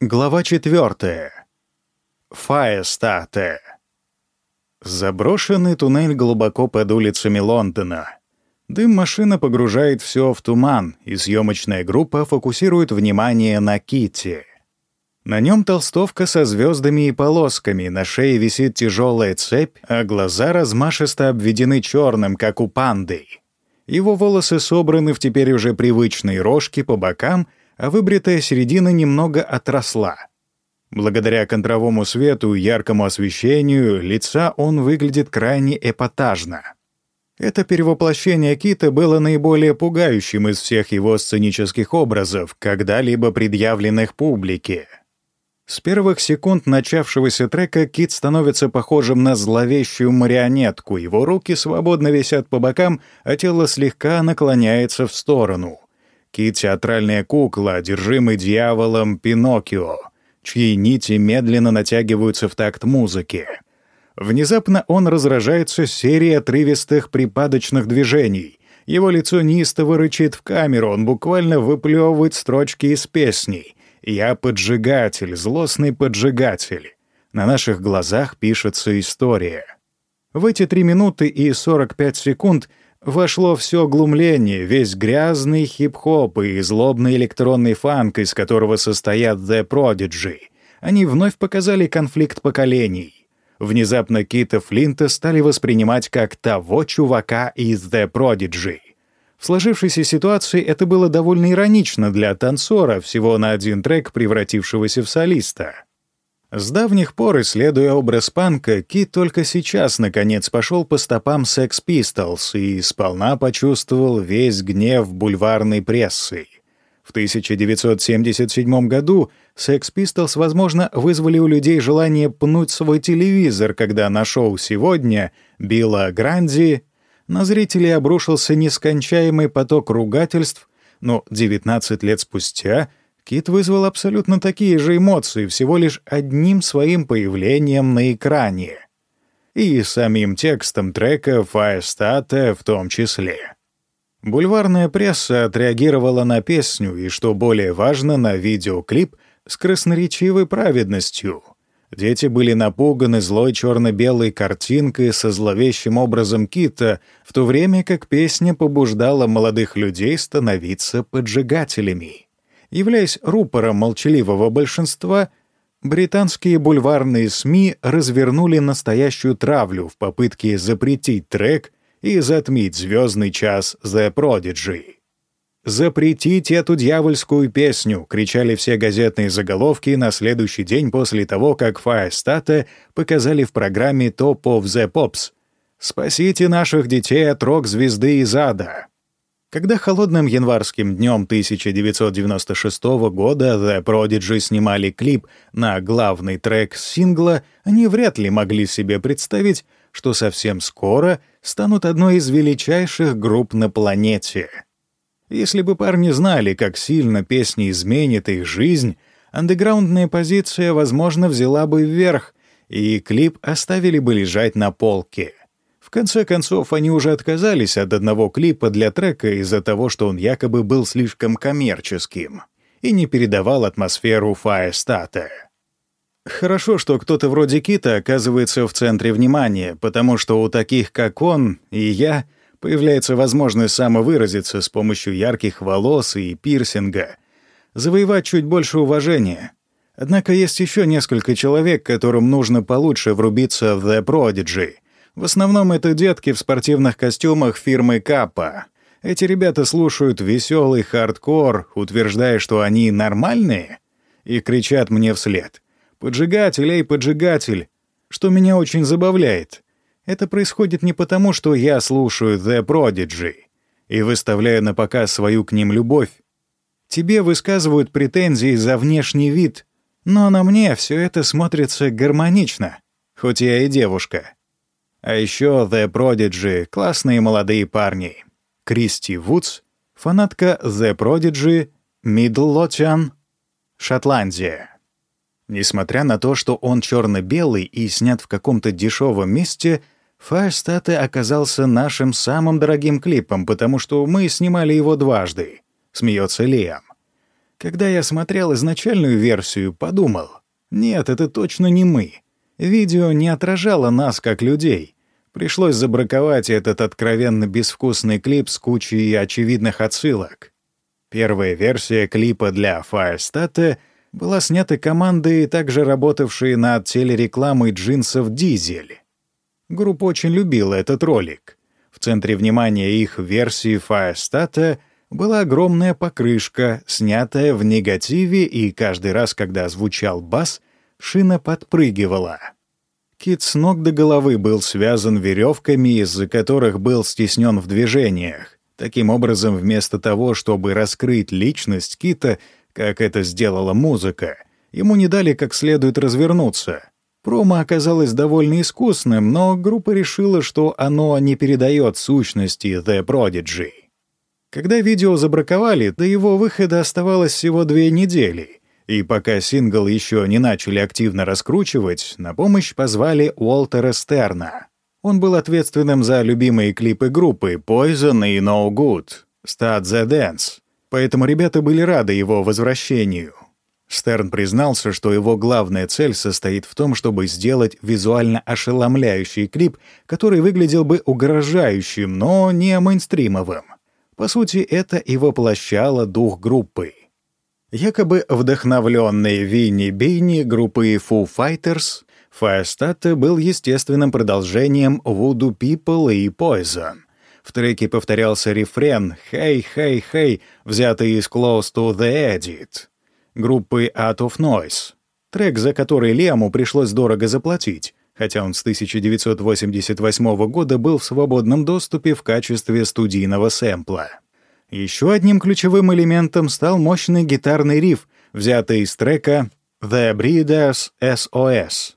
Глава 4. Фаестате. Заброшенный туннель глубоко под улицами Лондона. Дым машина погружает все в туман, и съемочная группа фокусирует внимание на Кити. На нем толстовка со звездами и полосками, на шее висит тяжелая цепь, а глаза размашисто обведены черным, как у панды. Его волосы собраны в теперь уже привычные рожки по бокам — а выбритая середина немного отросла. Благодаря контровому свету и яркому освещению лица он выглядит крайне эпатажно. Это перевоплощение Кита было наиболее пугающим из всех его сценических образов, когда-либо предъявленных публике. С первых секунд начавшегося трека Кит становится похожим на зловещую марионетку, его руки свободно висят по бокам, а тело слегка наклоняется в сторону — Кит — театральная кукла, одержимый дьяволом Пиноккио, чьи нити медленно натягиваются в такт музыки. Внезапно он разражается серией отрывистых припадочных движений. Его лицо неистово рычит в камеру, он буквально выплевывает строчки из песней. «Я поджигатель, злостный поджигатель». На наших глазах пишется история. В эти три минуты и 45 секунд вошло все глумление, весь грязный хип-хоп и злобный электронный фанк, из которого состоят The Prodigy. Они вновь показали конфликт поколений. Внезапно Кита Флинта стали воспринимать как того чувака из The Prodigy. В сложившейся ситуации это было довольно иронично для танцора, всего на один трек превратившегося в солиста. С давних пор, исследуя образ панка, Кит только сейчас, наконец, пошел по стопам Sex Pistols и сполна почувствовал весь гнев бульварной прессы. В 1977 году Sex Pistols, возможно, вызвали у людей желание пнуть свой телевизор, когда на шоу «Сегодня» Билла Гранди на зрителей обрушился нескончаемый поток ругательств, но 19 лет спустя Кит вызвал абсолютно такие же эмоции всего лишь одним своим появлением на экране. И самим текстом трека «Фаестата» в том числе. Бульварная пресса отреагировала на песню и, что более важно, на видеоклип с красноречивой праведностью. Дети были напуганы злой черно-белой картинкой со зловещим образом Кита, в то время как песня побуждала молодых людей становиться поджигателями. Являясь рупором молчаливого большинства, британские бульварные СМИ развернули настоящую травлю в попытке запретить трек и затмить звездный час The Prodigy. «Запретить эту дьявольскую песню!» — кричали все газетные заголовки на следующий день после того, как Firestata показали в программе Top of the Pops. «Спасите наших детей от рок-звезды из ада!» Когда холодным январским днем 1996 года The Prodigy снимали клип на главный трек сингла, они вряд ли могли себе представить, что совсем скоро станут одной из величайших групп на планете. Если бы парни знали, как сильно песня изменит их жизнь, андеграундная позиция, возможно, взяла бы вверх, и клип оставили бы лежать на полке. В конце концов, они уже отказались от одного клипа для трека из-за того, что он якобы был слишком коммерческим и не передавал атмосферу Фаестата. Хорошо, что кто-то вроде Кита оказывается в центре внимания, потому что у таких, как он и я, появляется возможность самовыразиться с помощью ярких волос и пирсинга, завоевать чуть больше уважения. Однако есть еще несколько человек, которым нужно получше врубиться в The Prodigy — в основном это детки в спортивных костюмах фирмы Каппа. Эти ребята слушают веселый хардкор, утверждая, что они нормальные, и кричат мне вслед. «Поджигатель, эй, поджигатель!» Что меня очень забавляет. Это происходит не потому, что я слушаю The Prodigy и выставляю на показ свою к ним любовь. Тебе высказывают претензии за внешний вид, но на мне все это смотрится гармонично, хоть я и девушка. А еще The Prodigy — классные молодые парни. Кристи Вудс, фанатка The Prodigy, Мидлотчан, Шотландия. Несмотря на то, что он черно-белый и снят в каком-то дешевом месте, Фаерстаты оказался нашим самым дорогим клипом, потому что мы снимали его дважды, смеется Лиам. Когда я смотрел изначальную версию, подумал, нет, это точно не мы. Видео не отражало нас как людей. Пришлось забраковать этот откровенно безвкусный клип с кучей очевидных отсылок. Первая версия клипа для Firestarter была снята командой, также работавшей над телерекламой джинсов «Дизель». Группа очень любила этот ролик. В центре внимания их версии Firestarter была огромная покрышка, снятая в негативе, и каждый раз, когда звучал бас, шина подпрыгивала. Кит с ног до головы был связан веревками, из-за которых был стеснен в движениях. Таким образом, вместо того, чтобы раскрыть личность Кита, как это сделала музыка, ему не дали как следует развернуться. Промо оказалось довольно искусным, но группа решила, что оно не передает сущности The Prodigy. Когда видео забраковали, до его выхода оставалось всего две недели, и пока сингл еще не начали активно раскручивать, на помощь позвали Уолтера Стерна. Он был ответственным за любимые клипы группы Poison и No Good, Start the Dance, поэтому ребята были рады его возвращению. Стерн признался, что его главная цель состоит в том, чтобы сделать визуально ошеломляющий клип, который выглядел бы угрожающим, но не мейнстримовым. По сути, это и воплощало дух группы. Якобы вдохновленный Винни Бейни группы Foo Fighters, Firestarter был естественным продолжением Voodoo People и Poison. В треке повторялся рефрен «Hey, hey, hey», взятый из Close to the Edit группы Out of Noise, трек, за который Лиаму пришлось дорого заплатить, хотя он с 1988 года был в свободном доступе в качестве студийного сэмпла. Еще одним ключевым элементом стал мощный гитарный риф, взятый из трека «The Breeders SOS».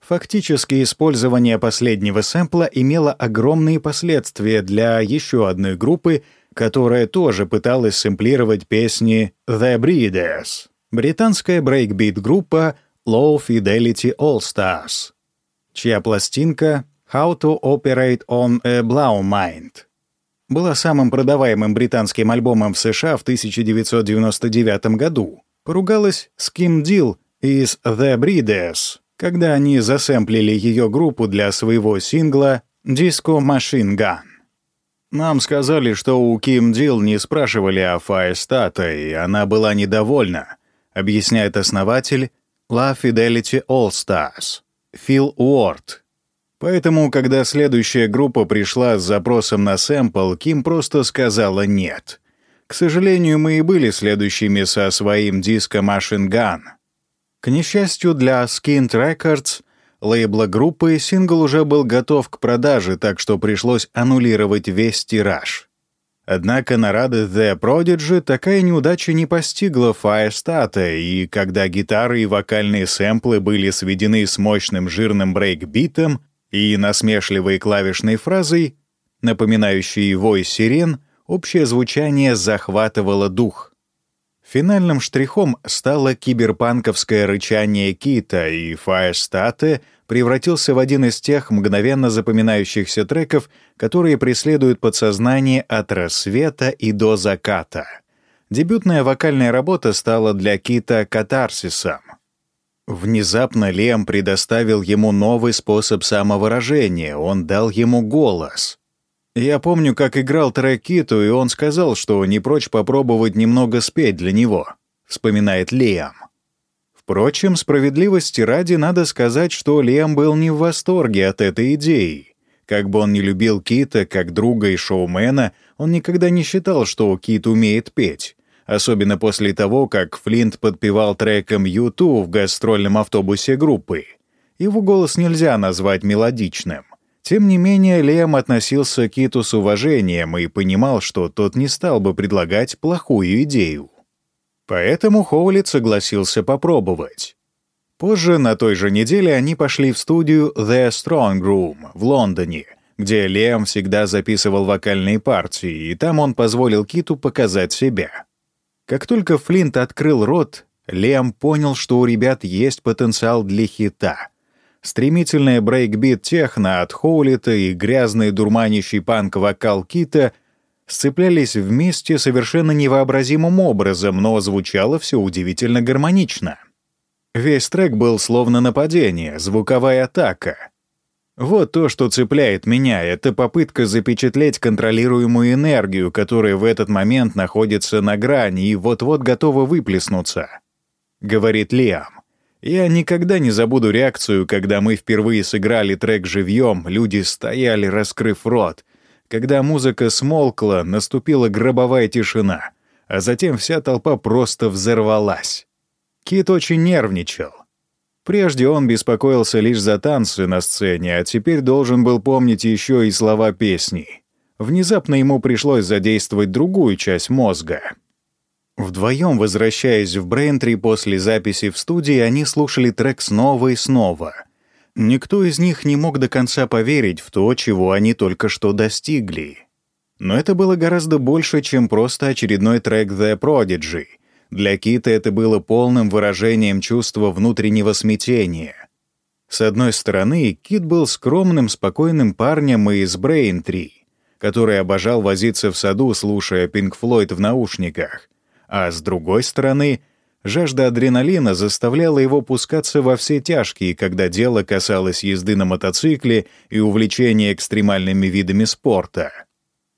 Фактически использование последнего сэмпла имело огромные последствия для еще одной группы, которая тоже пыталась сэмплировать песни «The Breeders» — британская брейкбит-группа Low Fidelity All Stars чья пластинка «How to Operate on a Blau Mind» была самым продаваемым британским альбомом в США в 1999 году, поругалась с Ким Дил из The Breeders, когда они засэмплили ее группу для своего сингла «Disco Machine Gun». Нам сказали, что у Ким Дил не спрашивали о Фаестата, и она была недовольна, объясняет основатель La Fidelity All Stars. Фил Уорд. Поэтому, когда следующая группа пришла с запросом на сэмпл, Ким просто сказала «нет». К сожалению, мы и были следующими со своим диском Machine. К несчастью для Skint Records, лейбла группы, сингл уже был готов к продаже, так что пришлось аннулировать весь тираж. Однако на радость The Prodigy такая неудача не постигла Firestarter, и когда гитары и вокальные сэмплы были сведены с мощным жирным брейкбитом и насмешливой клавишной фразой, напоминающей вой сирен, общее звучание захватывало дух. Финальным штрихом стало киберпанковское рычание Кита, и Firestarter превратился в один из тех мгновенно запоминающихся треков, которые преследуют подсознание от рассвета и до заката. Дебютная вокальная работа стала для Кита катарсисом. Внезапно Лем предоставил ему новый способ самовыражения, он дал ему голос. Я помню, как играл трек Киту, и он сказал, что не прочь попробовать немного спеть для него, вспоминает Лиам. Впрочем, справедливости ради надо сказать, что Лем был не в восторге от этой идеи. Как бы он ни любил Кита как друга и шоумена, он никогда не считал, что Кит умеет петь. Особенно после того, как Флинт подпевал треком «Юту» в гастрольном автобусе группы. Его голос нельзя назвать мелодичным. Тем не менее, Лем относился к Киту с уважением и понимал, что тот не стал бы предлагать плохую идею. Поэтому Хоулит согласился попробовать. Позже, на той же неделе, они пошли в студию The Strong Room в Лондоне, где Лем всегда записывал вокальные партии, и там он позволил Киту показать себя. Как только Флинт открыл рот, Лиам понял, что у ребят есть потенциал для хита. Стремительная брейкбит техно от Хоулита и грязный дурманящий панк-вокал Кита сцеплялись вместе совершенно невообразимым образом, но звучало все удивительно гармонично. Весь трек был словно нападение, звуковая атака. Вот то, что цепляет меня, это попытка запечатлеть контролируемую энергию, которая в этот момент находится на грани и вот-вот готова выплеснуться. Говорит Лиам. Я никогда не забуду реакцию, когда мы впервые сыграли трек живьем, люди стояли, раскрыв рот. Когда музыка смолкла, наступила гробовая тишина, а затем вся толпа просто взорвалась. Кит очень нервничал. Прежде он беспокоился лишь за танцы на сцене, а теперь должен был помнить еще и слова песни. Внезапно ему пришлось задействовать другую часть мозга — Вдвоем, возвращаясь в Брейнтри после записи в студии, они слушали трек снова и снова. Никто из них не мог до конца поверить в то, чего они только что достигли. Но это было гораздо больше, чем просто очередной трек The Prodigy. Для Кита это было полным выражением чувства внутреннего смятения. С одной стороны, Кит был скромным, спокойным парнем из Брейнтри, который обожал возиться в саду, слушая Пинк Флойд в наушниках, а с другой стороны, жажда адреналина заставляла его пускаться во все тяжкие, когда дело касалось езды на мотоцикле и увлечения экстремальными видами спорта.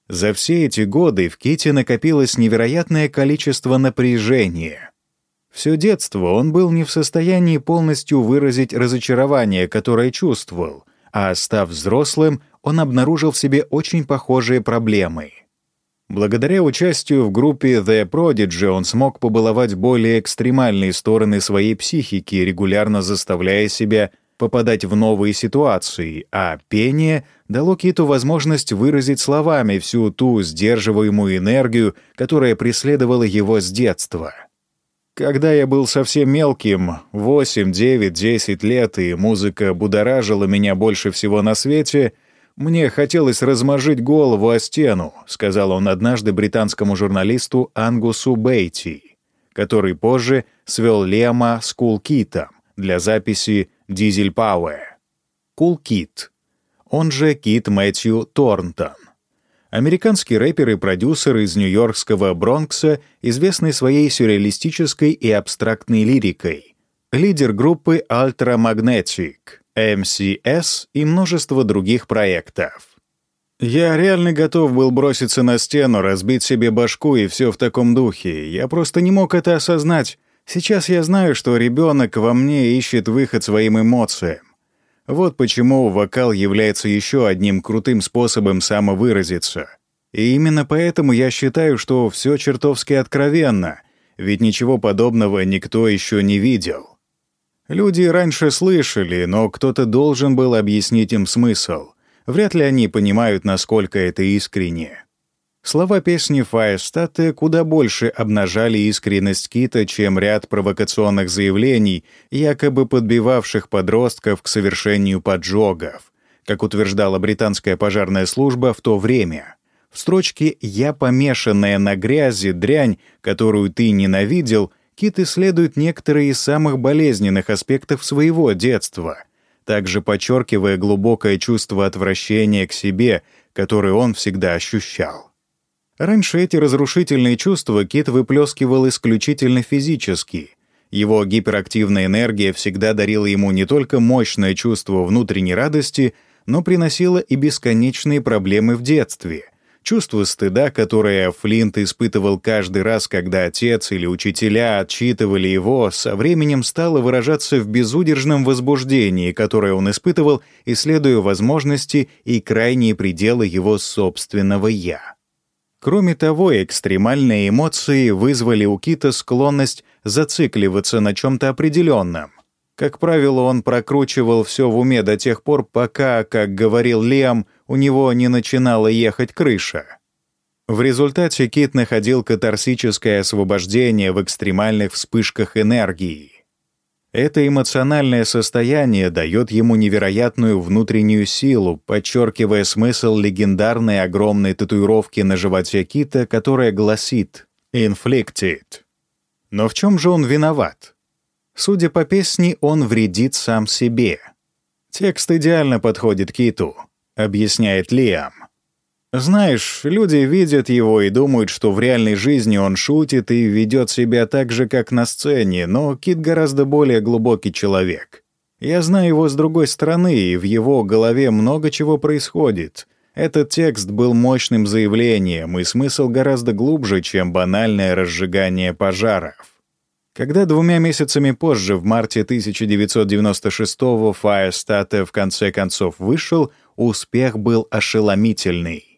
За все эти годы в Ките накопилось невероятное количество напряжения. Все детство он был не в состоянии полностью выразить разочарование, которое чувствовал, а став взрослым, он обнаружил в себе очень похожие проблемы — Благодаря участию в группе The Prodigy он смог побаловать более экстремальные стороны своей психики, регулярно заставляя себя попадать в новые ситуации, а пение дало Киту возможность выразить словами всю ту сдерживаемую энергию, которая преследовала его с детства. Когда я был совсем мелким, 8, 9, 10 лет, и музыка будоражила меня больше всего на свете — «Мне хотелось размажить голову о стену», — сказал он однажды британскому журналисту Ангусу Бейти, который позже свел Лема с Кулкитом для записи «Дизель Пауэр». Кулкит, он же Кит Мэтью Торнтон. Американский рэпер и продюсер из нью-йоркского Бронкса, известный своей сюрреалистической и абстрактной лирикой. Лидер группы Ultra Magnetic — MCS и множество других проектов. Я реально готов был броситься на стену, разбить себе башку и все в таком духе. Я просто не мог это осознать. Сейчас я знаю, что ребенок во мне ищет выход своим эмоциям. Вот почему вокал является еще одним крутым способом самовыразиться. И именно поэтому я считаю, что все чертовски откровенно, ведь ничего подобного никто еще не видел. Люди раньше слышали, но кто-то должен был объяснить им смысл. Вряд ли они понимают, насколько это искренне. Слова песни Фаерстата куда больше обнажали искренность Кита, чем ряд провокационных заявлений, якобы подбивавших подростков к совершению поджогов, как утверждала британская пожарная служба в то время. В строчке «Я помешанная на грязи, дрянь, которую ты ненавидел» Кит исследует некоторые из самых болезненных аспектов своего детства, также подчеркивая глубокое чувство отвращения к себе, которое он всегда ощущал. Раньше эти разрушительные чувства Кит выплескивал исключительно физически. Его гиперактивная энергия всегда дарила ему не только мощное чувство внутренней радости, но приносила и бесконечные проблемы в детстве — Чувство стыда, которое Флинт испытывал каждый раз, когда отец или учителя отчитывали его, со временем стало выражаться в безудержном возбуждении, которое он испытывал, исследуя возможности и крайние пределы его собственного «я». Кроме того, экстремальные эмоции вызвали у Кита склонность зацикливаться на чем-то определенном. Как правило, он прокручивал все в уме до тех пор, пока, как говорил Лиам, у него не начинала ехать крыша. В результате Кит находил катарсическое освобождение в экстремальных вспышках энергии. Это эмоциональное состояние дает ему невероятную внутреннюю силу, подчеркивая смысл легендарной огромной татуировки на животе Кита, которая гласит «Inflicted». Но в чем же он виноват? Судя по песне, он вредит сам себе. Текст идеально подходит Киту — объясняет Лиам. Знаешь, люди видят его и думают, что в реальной жизни он шутит и ведет себя так же, как на сцене, но Кит гораздо более глубокий человек. Я знаю его с другой стороны, и в его голове много чего происходит. Этот текст был мощным заявлением, и смысл гораздо глубже, чем банальное разжигание пожаров. Когда двумя месяцами позже, в марте 1996-го, Firestarter в конце концов вышел, успех был ошеломительный.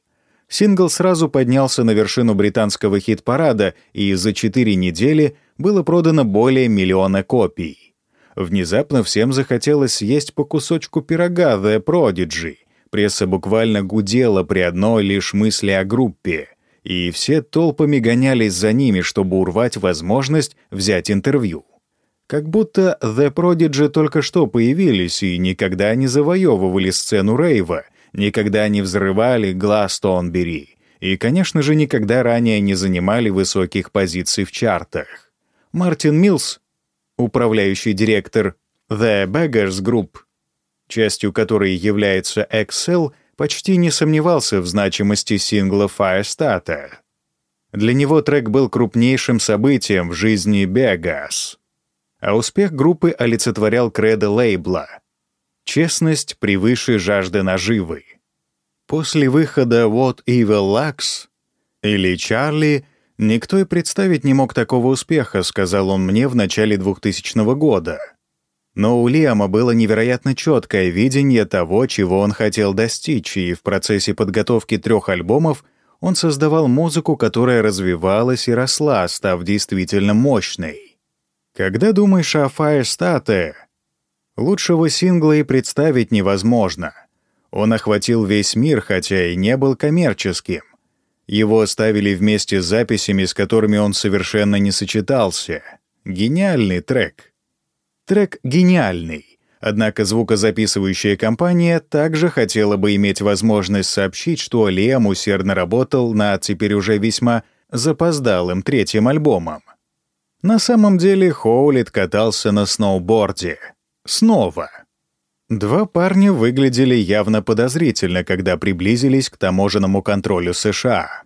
Сингл сразу поднялся на вершину британского хит-парада, и за четыре недели было продано более миллиона копий. Внезапно всем захотелось съесть по кусочку пирога The Prodigy. Пресса буквально гудела при одной лишь мысли о группе, и все толпами гонялись за ними, чтобы урвать возможность взять интервью. Как будто The Prodigy только что появились и никогда не завоевывали сцену рейва — никогда не взрывали Гластонбери и, конечно же, никогда ранее не занимали высоких позиций в чартах. Мартин Милс, управляющий директор The Beggars Group, частью которой является Excel, почти не сомневался в значимости сингла Firestarter. Для него трек был крупнейшим событием в жизни Бегас, а успех группы олицетворял кредо лейбла — Честность превыше жажды наживы. После выхода «What Evil Lux» или «Чарли» никто и представить не мог такого успеха, сказал он мне в начале 2000 года. Но у Лиама было невероятно четкое видение того, чего он хотел достичь, и в процессе подготовки трех альбомов он создавал музыку, которая развивалась и росла, став действительно мощной. Когда думаешь о Firestarter, Лучшего сингла и представить невозможно. Он охватил весь мир, хотя и не был коммерческим. Его ставили вместе с записями, с которыми он совершенно не сочетался. Гениальный трек. Трек гениальный. Однако звукозаписывающая компания также хотела бы иметь возможность сообщить, что Лиам усердно работал над теперь уже весьма запоздалым третьим альбомом. На самом деле Хоулит катался на сноуборде — Снова. Два парня выглядели явно подозрительно, когда приблизились к таможенному контролю США.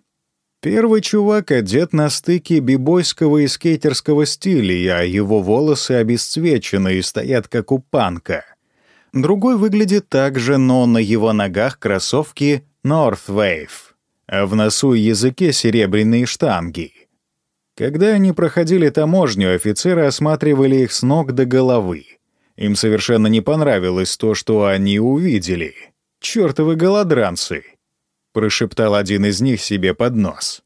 Первый чувак одет на стыке бибойского и скейтерского стиля, а его волосы обесцвечены и стоят как у панка. Другой выглядит так же, но на его ногах кроссовки North Wave, а в носу и языке серебряные штанги. Когда они проходили таможню, офицеры осматривали их с ног до головы. Им совершенно не понравилось то, что они увидели. «Чёртовы голодранцы!» — прошептал один из них себе под нос.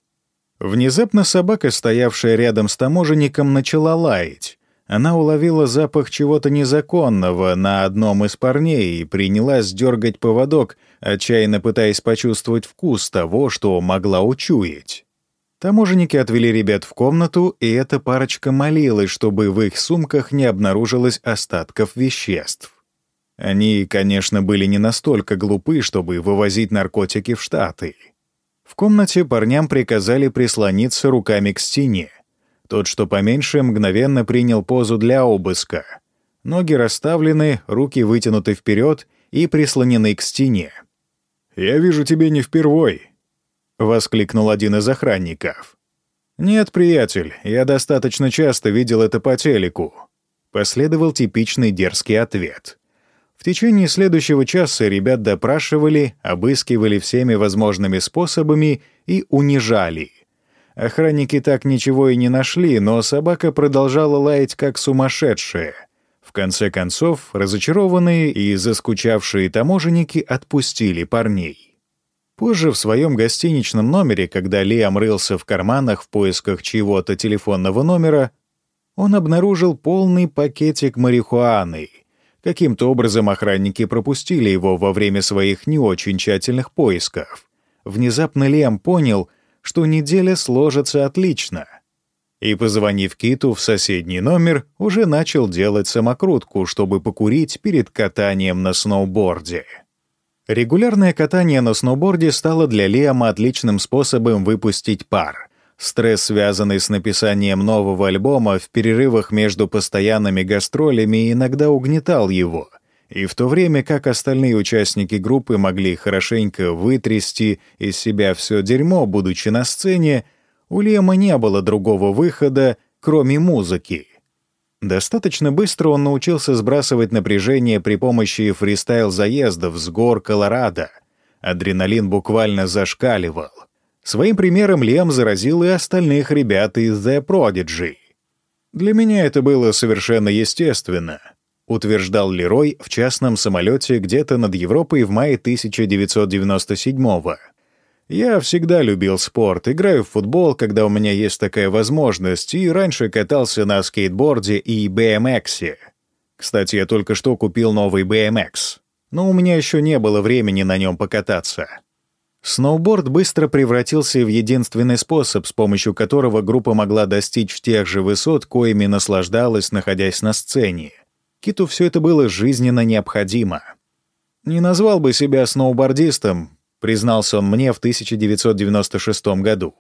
Внезапно собака, стоявшая рядом с таможенником, начала лаять. Она уловила запах чего-то незаконного на одном из парней и принялась дергать поводок, отчаянно пытаясь почувствовать вкус того, что могла учуять. Таможенники отвели ребят в комнату, и эта парочка молилась, чтобы в их сумках не обнаружилось остатков веществ. Они, конечно, были не настолько глупы, чтобы вывозить наркотики в Штаты. В комнате парням приказали прислониться руками к стене. Тот, что поменьше, мгновенно принял позу для обыска. Ноги расставлены, руки вытянуты вперед и прислонены к стене. «Я вижу тебя не впервой», — воскликнул один из охранников. «Нет, приятель, я достаточно часто видел это по телеку», — последовал типичный дерзкий ответ. В течение следующего часа ребят допрашивали, обыскивали всеми возможными способами и унижали. Охранники так ничего и не нашли, но собака продолжала лаять как сумасшедшая. В конце концов, разочарованные и заскучавшие таможенники отпустили парней. Позже в своем гостиничном номере, когда Лиам рылся в карманах в поисках чьего-то телефонного номера, он обнаружил полный пакетик марихуаны. Каким-то образом охранники пропустили его во время своих не очень тщательных поисков. Внезапно Лиам понял, что неделя сложится отлично. И, позвонив Киту в соседний номер, уже начал делать самокрутку, чтобы покурить перед катанием на сноуборде. Регулярное катание на сноуборде стало для Лиама отличным способом выпустить пар. Стресс, связанный с написанием нового альбома в перерывах между постоянными гастролями, иногда угнетал его, И в то время как остальные участники группы могли хорошенько вытрясти из себя все дерьмо, будучи на сцене, у Лема не было другого выхода, кроме музыки. Достаточно быстро он научился сбрасывать напряжение при помощи фристайл-заездов с гор Колорадо. Адреналин буквально зашкаливал. Своим примером Лем заразил и остальных ребят из The Prodigy. Для меня это было совершенно естественно — утверждал Лерой в частном самолете где-то над Европой в мае 1997-го. «Я всегда любил спорт, играю в футбол, когда у меня есть такая возможность, и раньше катался на скейтборде и BMX. Кстати, я только что купил новый BMX, но у меня еще не было времени на нем покататься». Сноуборд быстро превратился в единственный способ, с помощью которого группа могла достичь тех же высот, коими наслаждалась, находясь на сцене. Киту все это было жизненно необходимо. «Не назвал бы себя сноубордистом», — признался он мне в 1996 году.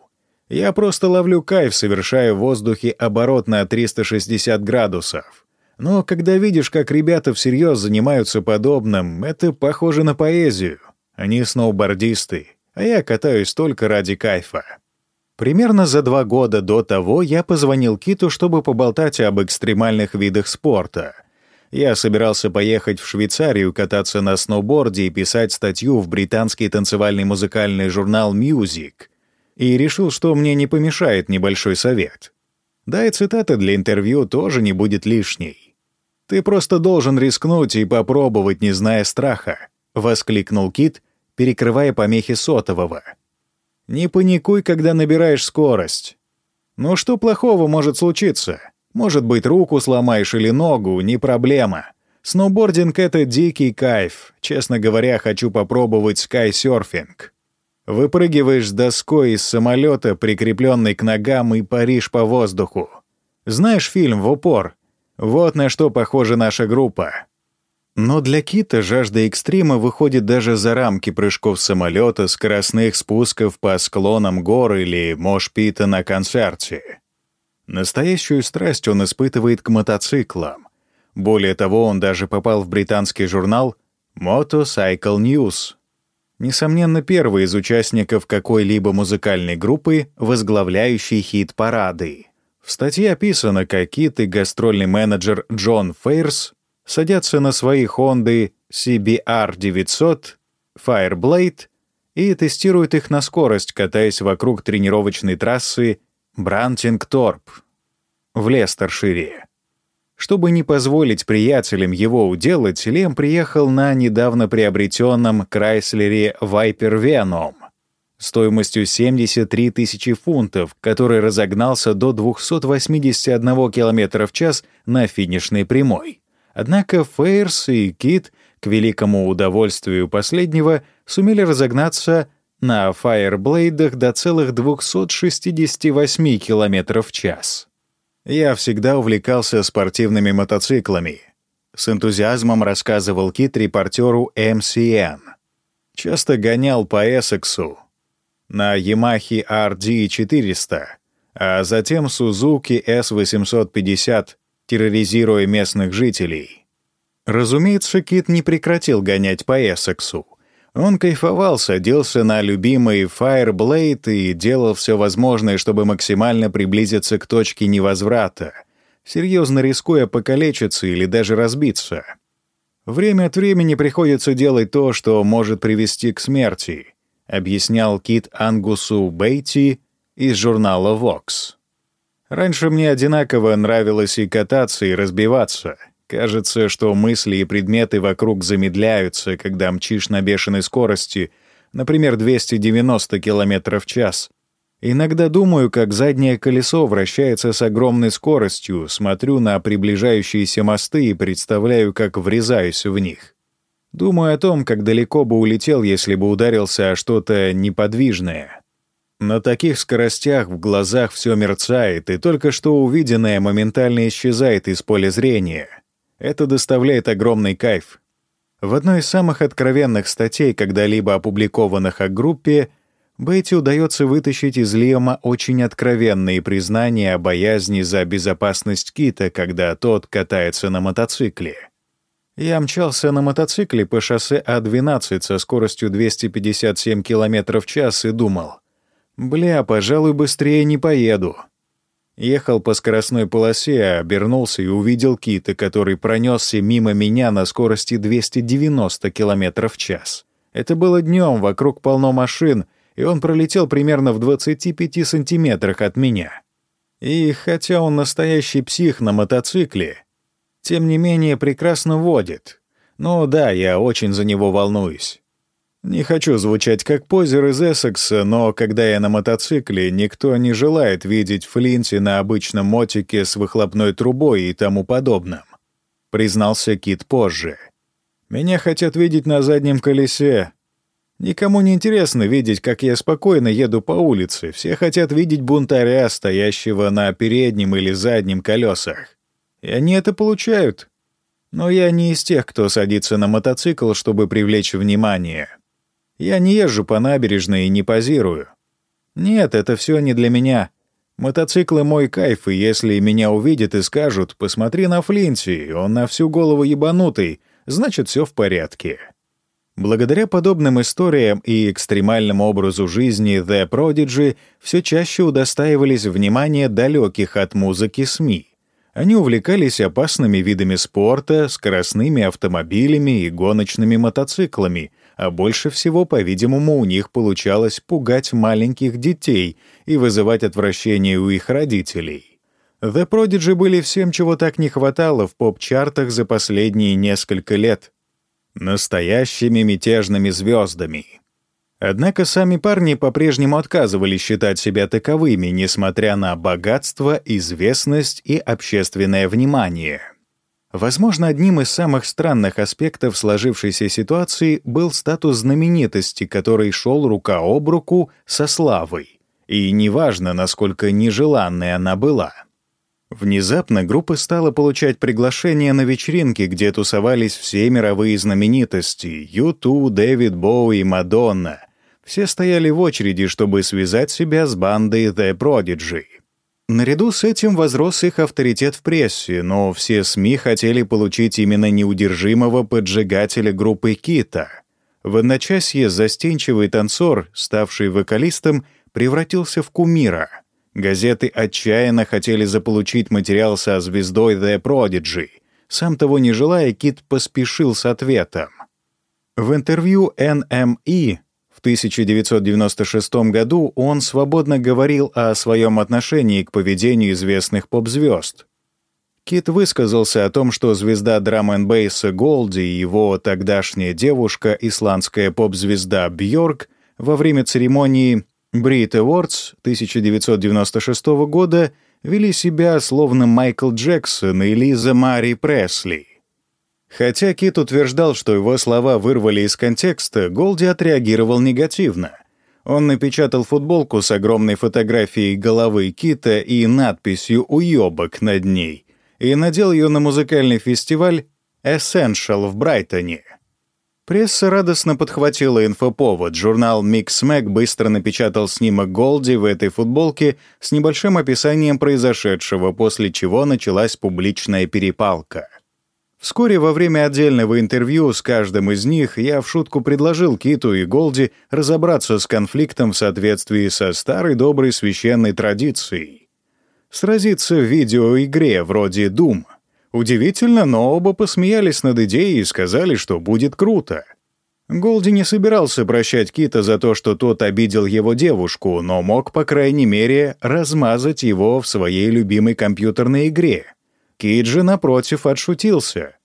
«Я просто ловлю кайф, совершая в воздухе оборот на 360 градусов. Но когда видишь, как ребята всерьез занимаются подобным, это похоже на поэзию. Они сноубордисты, а я катаюсь только ради кайфа». Примерно за два года до того я позвонил Киту, чтобы поболтать об экстремальных видах спорта — я собирался поехать в Швейцарию кататься на сноуборде и писать статью в британский танцевальный музыкальный журнал Music. И решил, что мне не помешает небольшой совет. Да и цитата для интервью тоже не будет лишней. «Ты просто должен рискнуть и попробовать, не зная страха», — воскликнул Кит, перекрывая помехи сотового. «Не паникуй, когда набираешь скорость. Ну что плохого может случиться?» Может быть, руку сломаешь или ногу, не проблема. Сноубординг — это дикий кайф. Честно говоря, хочу попробовать скайсерфинг. Выпрыгиваешь с доской из самолета, прикрепленной к ногам, и паришь по воздуху. Знаешь фильм «В упор»? Вот на что похожа наша группа. Но для Кита жажда экстрима выходит даже за рамки прыжков самолета, скоростных спусков по склонам гор или мошпита на концерте. Настоящую страсть он испытывает к мотоциклам. Более того, он даже попал в британский журнал Motorcycle News. Несомненно, первый из участников какой-либо музыкальной группы, возглавляющий хит-парады. В статье описано, как Кит и гастрольный менеджер Джон Фейрс садятся на свои Хонды CBR 900 Fireblade и тестируют их на скорость, катаясь вокруг тренировочной трассы Брантингторп в Лестершире. Чтобы не позволить приятелям его уделать, Лем приехал на недавно приобретенном Крайслере Viper Venom стоимостью 73 тысячи фунтов, который разогнался до 281 км в час на финишной прямой. Однако Фейерс и Кит, к великому удовольствию последнего, сумели разогнаться на фаерблейдах до целых 268 км в час. Я всегда увлекался спортивными мотоциклами. С энтузиазмом рассказывал Кит репортеру MCN. Часто гонял по Эссексу на Yamaha RD400, а затем Suzuki S850, терроризируя местных жителей. Разумеется, Кит не прекратил гонять по Эссексу. Он кайфовал, садился на любимый Fireblade и делал все возможное, чтобы максимально приблизиться к точке невозврата, серьезно рискуя покалечиться или даже разбиться. Время от времени приходится делать то, что может привести к смерти, объяснял Кит Ангусу Бейти из журнала Vox. Раньше мне одинаково нравилось и кататься, и разбиваться — Кажется, что мысли и предметы вокруг замедляются, когда мчишь на бешеной скорости, например, 290 км в час. Иногда думаю, как заднее колесо вращается с огромной скоростью, смотрю на приближающиеся мосты и представляю, как врезаюсь в них. Думаю о том, как далеко бы улетел, если бы ударился о что-то неподвижное. На таких скоростях в глазах все мерцает, и только что увиденное моментально исчезает из поля зрения — это доставляет огромный кайф. В одной из самых откровенных статей, когда-либо опубликованных о группе, Бетти удается вытащить из Лиама очень откровенные признания о боязни за безопасность Кита, когда тот катается на мотоцикле. Я мчался на мотоцикле по шоссе А12 со скоростью 257 км в час и думал, «Бля, пожалуй, быстрее не поеду». Ехал по скоростной полосе, обернулся и увидел кита, который пронесся мимо меня на скорости 290 км в час. Это было днем, вокруг полно машин, и он пролетел примерно в 25 сантиметрах от меня. И хотя он настоящий псих на мотоцикле, тем не менее прекрасно водит. Ну да, я очень за него волнуюсь. Не хочу звучать как позер из Эссекса, но когда я на мотоцикле, никто не желает видеть Флинти на обычном мотике с выхлопной трубой и тому подобным. Признался Кит позже. Меня хотят видеть на заднем колесе. Никому не интересно видеть, как я спокойно еду по улице. Все хотят видеть бунтаря, стоящего на переднем или заднем колесах. И они это получают. Но я не из тех, кто садится на мотоцикл, чтобы привлечь внимание. Я не езжу по набережной и не позирую. Нет, это все не для меня. Мотоциклы — мой кайф, и если меня увидят и скажут «посмотри на Флинти, он на всю голову ебанутый», значит, все в порядке. Благодаря подобным историям и экстремальному образу жизни The Prodigy все чаще удостаивались внимания далеких от музыки СМИ. Они увлекались опасными видами спорта, скоростными автомобилями и гоночными мотоциклами, а больше всего, по-видимому, у них получалось пугать маленьких детей и вызывать отвращение у их родителей. The Prodigy были всем, чего так не хватало в поп-чартах за последние несколько лет. Настоящими мятежными звездами. Однако сами парни по-прежнему отказывались считать себя таковыми, несмотря на богатство, известность и общественное внимание. Возможно, одним из самых странных аспектов сложившейся ситуации был статус знаменитости, который шел рука об руку со славой. И неважно, насколько нежеланной она была. Внезапно группа стала получать приглашения на вечеринки, где тусовались все мировые знаменитости — Юту, Дэвид Боуи, Мадонна. Все стояли в очереди, чтобы связать себя с бандой The Prodigy. Наряду с этим возрос их авторитет в прессе, но все СМИ хотели получить именно неудержимого поджигателя группы Кита. В одночасье застенчивый танцор, ставший вокалистом, превратился в кумира — Газеты отчаянно хотели заполучить материал со звездой The Prodigy. Сам того не желая, Кит поспешил с ответом. В интервью NME 1996 году он свободно говорил о своем отношении к поведению известных поп-звезд. Кит высказался о том, что звезда драм н Голди и его тогдашняя девушка, исландская поп-звезда Бьорк, во время церемонии Брит Awards 1996 года вели себя словно Майкл Джексон и Лиза Мари Пресли. Хотя Кит утверждал, что его слова вырвали из контекста, Голди отреагировал негативно. Он напечатал футболку с огромной фотографией головы Кита и надписью «Уёбок» над ней и надел ее на музыкальный фестиваль Essential в Брайтоне. Пресса радостно подхватила инфоповод. Журнал Mix Mag быстро напечатал снимок Голди в этой футболке с небольшим описанием произошедшего, после чего началась публичная перепалка. Вскоре во время отдельного интервью с каждым из них я в шутку предложил Киту и Голди разобраться с конфликтом в соответствии со старой доброй священной традицией. Сразиться в видеоигре вроде Doom — Удивительно, но оба посмеялись над идеей и сказали, что будет круто. Голди не собирался прощать Кита за то, что тот обидел его девушку, но мог, по крайней мере, размазать его в своей любимой компьютерной игре. Кит же, напротив, отшутился.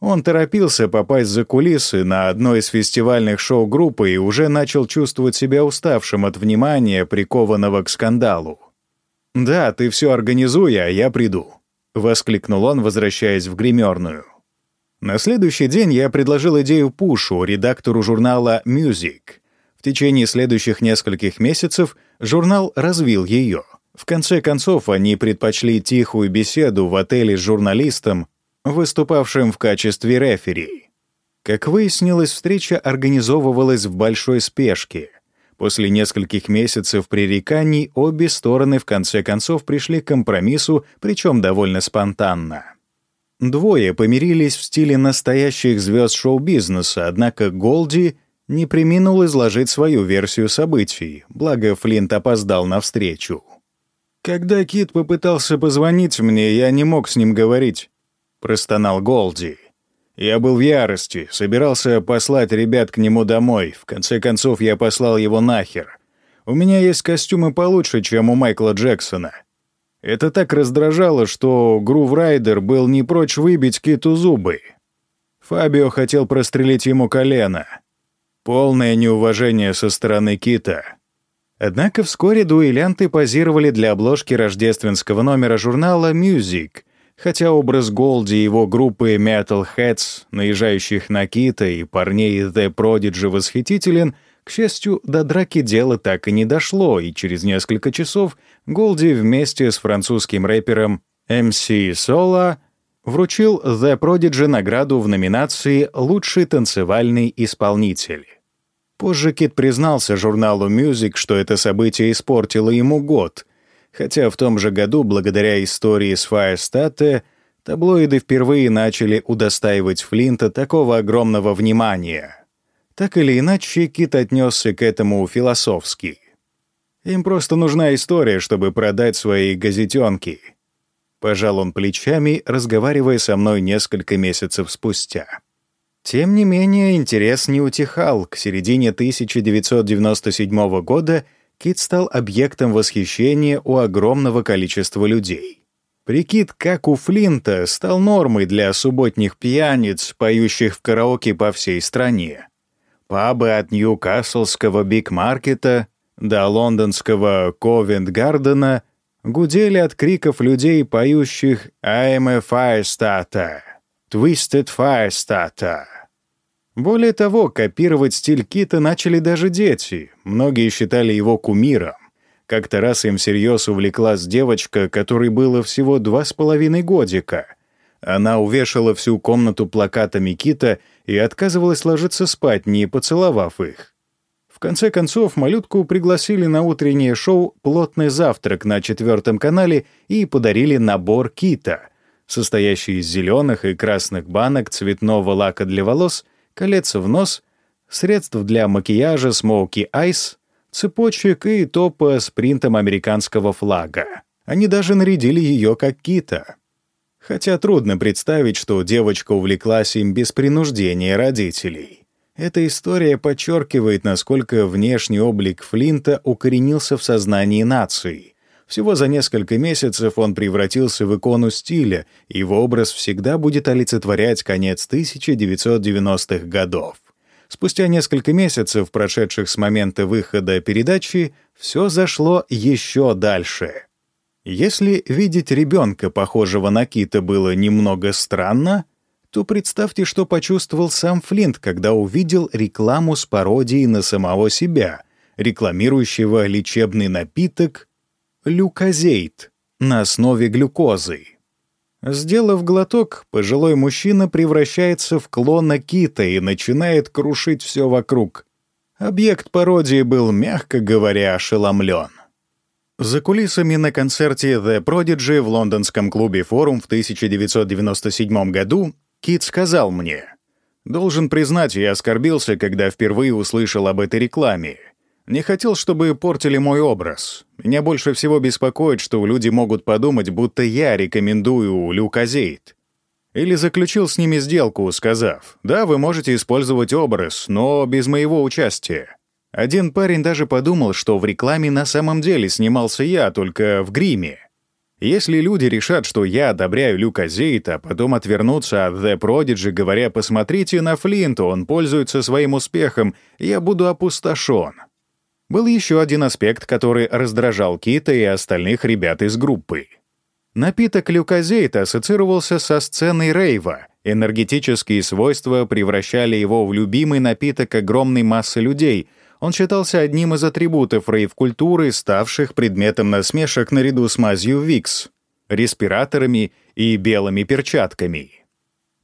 Он торопился попасть за кулисы на одно из фестивальных шоу группы и уже начал чувствовать себя уставшим от внимания, прикованного к скандалу. «Да, ты все организуй, а я приду», — воскликнул он, возвращаясь в гримерную. На следующий день я предложил идею Пушу, редактору журнала Music. В течение следующих нескольких месяцев журнал развил ее. В конце концов, они предпочли тихую беседу в отеле с журналистом, выступавшим в качестве рефери. Как выяснилось, встреча организовывалась в большой спешке. После нескольких месяцев пререканий обе стороны в конце концов пришли к компромиссу, причем довольно спонтанно. Двое помирились в стиле настоящих звезд шоу-бизнеса, однако Голди не приминул изложить свою версию событий, благо Флинт опоздал на встречу. «Когда Кит попытался позвонить мне, я не мог с ним говорить», — простонал Голди. «Я был в ярости, собирался послать ребят к нему домой. В конце концов, я послал его нахер. У меня есть костюмы получше, чем у Майкла Джексона. Это так раздражало, что Грув Райдер был не прочь выбить Киту зубы. Фабио хотел прострелить ему колено. Полное неуважение со стороны Кита. Однако вскоре дуэлянты позировали для обложки рождественского номера журнала «Music», хотя образ Голди и его группы Metalheads, наезжающих на Кита и парней The Prodigy восхитителен — к счастью, до драки дело так и не дошло, и через несколько часов Голди вместе с французским рэпером MC Sola вручил The Prodigy награду в номинации «Лучший танцевальный исполнитель». Позже Кит признался журналу Music, что это событие испортило ему год, хотя в том же году, благодаря истории с Фаерстатте, таблоиды впервые начали удостаивать Флинта такого огромного внимания — так или иначе, Кит отнесся к этому философски. Им просто нужна история, чтобы продать свои газетенки. Пожал он плечами, разговаривая со мной несколько месяцев спустя. Тем не менее, интерес не утихал. К середине 1997 года Кит стал объектом восхищения у огромного количества людей. Прикид, как у Флинта, стал нормой для субботних пьяниц, поющих в караоке по всей стране. Пабы от Ньюкаслского Биг-маркета до лондонского Ковент-гардена гудели от криков людей, поющих «I'm a Firestarter», «Twisted Firestarter». Более того, копировать стиль Кита начали даже дети. Многие считали его кумиром. Как-то раз им всерьез увлеклась девочка, которой было всего два с половиной годика. Она увешала всю комнату плакатами Кита и отказывалась ложиться спать, не поцеловав их. В конце концов, малютку пригласили на утреннее шоу «Плотный завтрак» на четвертом канале и подарили набор кита, состоящий из зеленых и красных банок цветного лака для волос, колец в нос, средств для макияжа Smoky Eyes, цепочек и топа с принтом американского флага. Они даже нарядили ее как кита. Хотя трудно представить, что девочка увлеклась им без принуждения родителей. Эта история подчеркивает, насколько внешний облик Флинта укоренился в сознании нации. Всего за несколько месяцев он превратился в икону стиля, и его образ всегда будет олицетворять конец 1990-х годов. Спустя несколько месяцев, прошедших с момента выхода передачи, все зашло еще дальше — если видеть ребенка, похожего на кита, было немного странно, то представьте, что почувствовал сам Флинт, когда увидел рекламу с пародией на самого себя, рекламирующего лечебный напиток «Люказейт» на основе глюкозы. Сделав глоток, пожилой мужчина превращается в клона кита и начинает крушить все вокруг. Объект пародии был, мягко говоря, ошеломлен. За кулисами на концерте The Prodigy в лондонском клубе «Форум» в 1997 году Кит сказал мне, «Должен признать, я оскорбился, когда впервые услышал об этой рекламе. Не хотел, чтобы портили мой образ. Меня больше всего беспокоит, что люди могут подумать, будто я рекомендую люказейт. Или заключил с ними сделку, сказав, «Да, вы можете использовать образ, но без моего участия». Один парень даже подумал, что в рекламе на самом деле снимался я, только в гриме. Если люди решат, что я одобряю Люка Зейта, потом отвернутся от The Prodigy, говоря «посмотрите на Флинта, он пользуется своим успехом, я буду опустошен». Был еще один аспект, который раздражал Кита и остальных ребят из группы. Напиток люказейта ассоциировался со сценой рейва. Энергетические свойства превращали его в любимый напиток огромной массы людей, он считался одним из атрибутов рейв-культуры, ставших предметом насмешек наряду с мазью Викс, респираторами и белыми перчатками.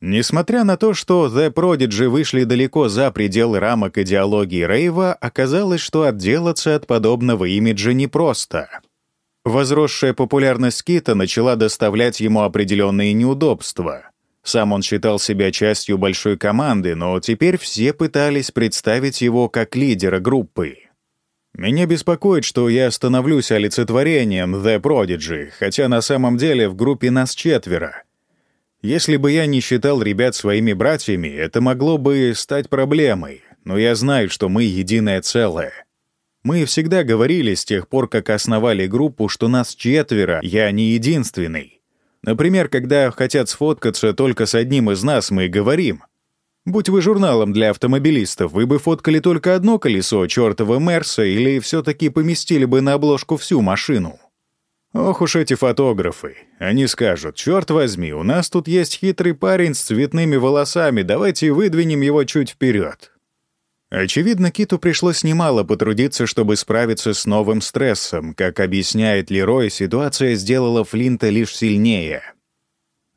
Несмотря на то, что The Prodigy вышли далеко за пределы рамок идеологии рейва, оказалось, что отделаться от подобного имиджа непросто. Возросшая популярность Кита начала доставлять ему определенные неудобства. Сам он считал себя частью большой команды, но теперь все пытались представить его как лидера группы. Меня беспокоит, что я становлюсь олицетворением The Prodigy, хотя на самом деле в группе нас четверо. Если бы я не считал ребят своими братьями, это могло бы стать проблемой, но я знаю, что мы единое целое. Мы всегда говорили с тех пор, как основали группу, что нас четверо, я не единственный. Например, когда хотят сфоткаться только с одним из нас, мы говорим. Будь вы журналом для автомобилистов, вы бы фоткали только одно колесо чертова Мерса или все-таки поместили бы на обложку всю машину. Ох уж эти фотографы. Они скажут, черт возьми, у нас тут есть хитрый парень с цветными волосами, давайте выдвинем его чуть вперед. Очевидно, Киту пришлось немало потрудиться, чтобы справиться с новым стрессом. Как объясняет Лерой, ситуация сделала Флинта лишь сильнее.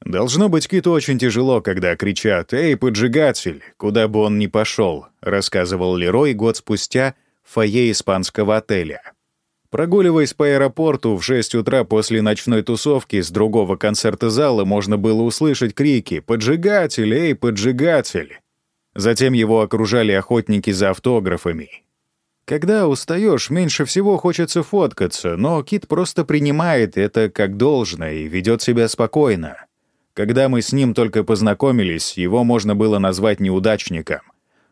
«Должно быть Киту очень тяжело, когда кричат «Эй, поджигатель!», куда бы он ни пошел», — рассказывал Лерой год спустя в фойе испанского отеля. Прогуливаясь по аэропорту в 6 утра после ночной тусовки с другого концерта зала можно было услышать крики «Поджигатель! Эй, поджигатель!». Затем его окружали охотники за автографами. Когда устаешь, меньше всего хочется фоткаться, но Кит просто принимает это как должное и ведет себя спокойно. Когда мы с ним только познакомились, его можно было назвать неудачником.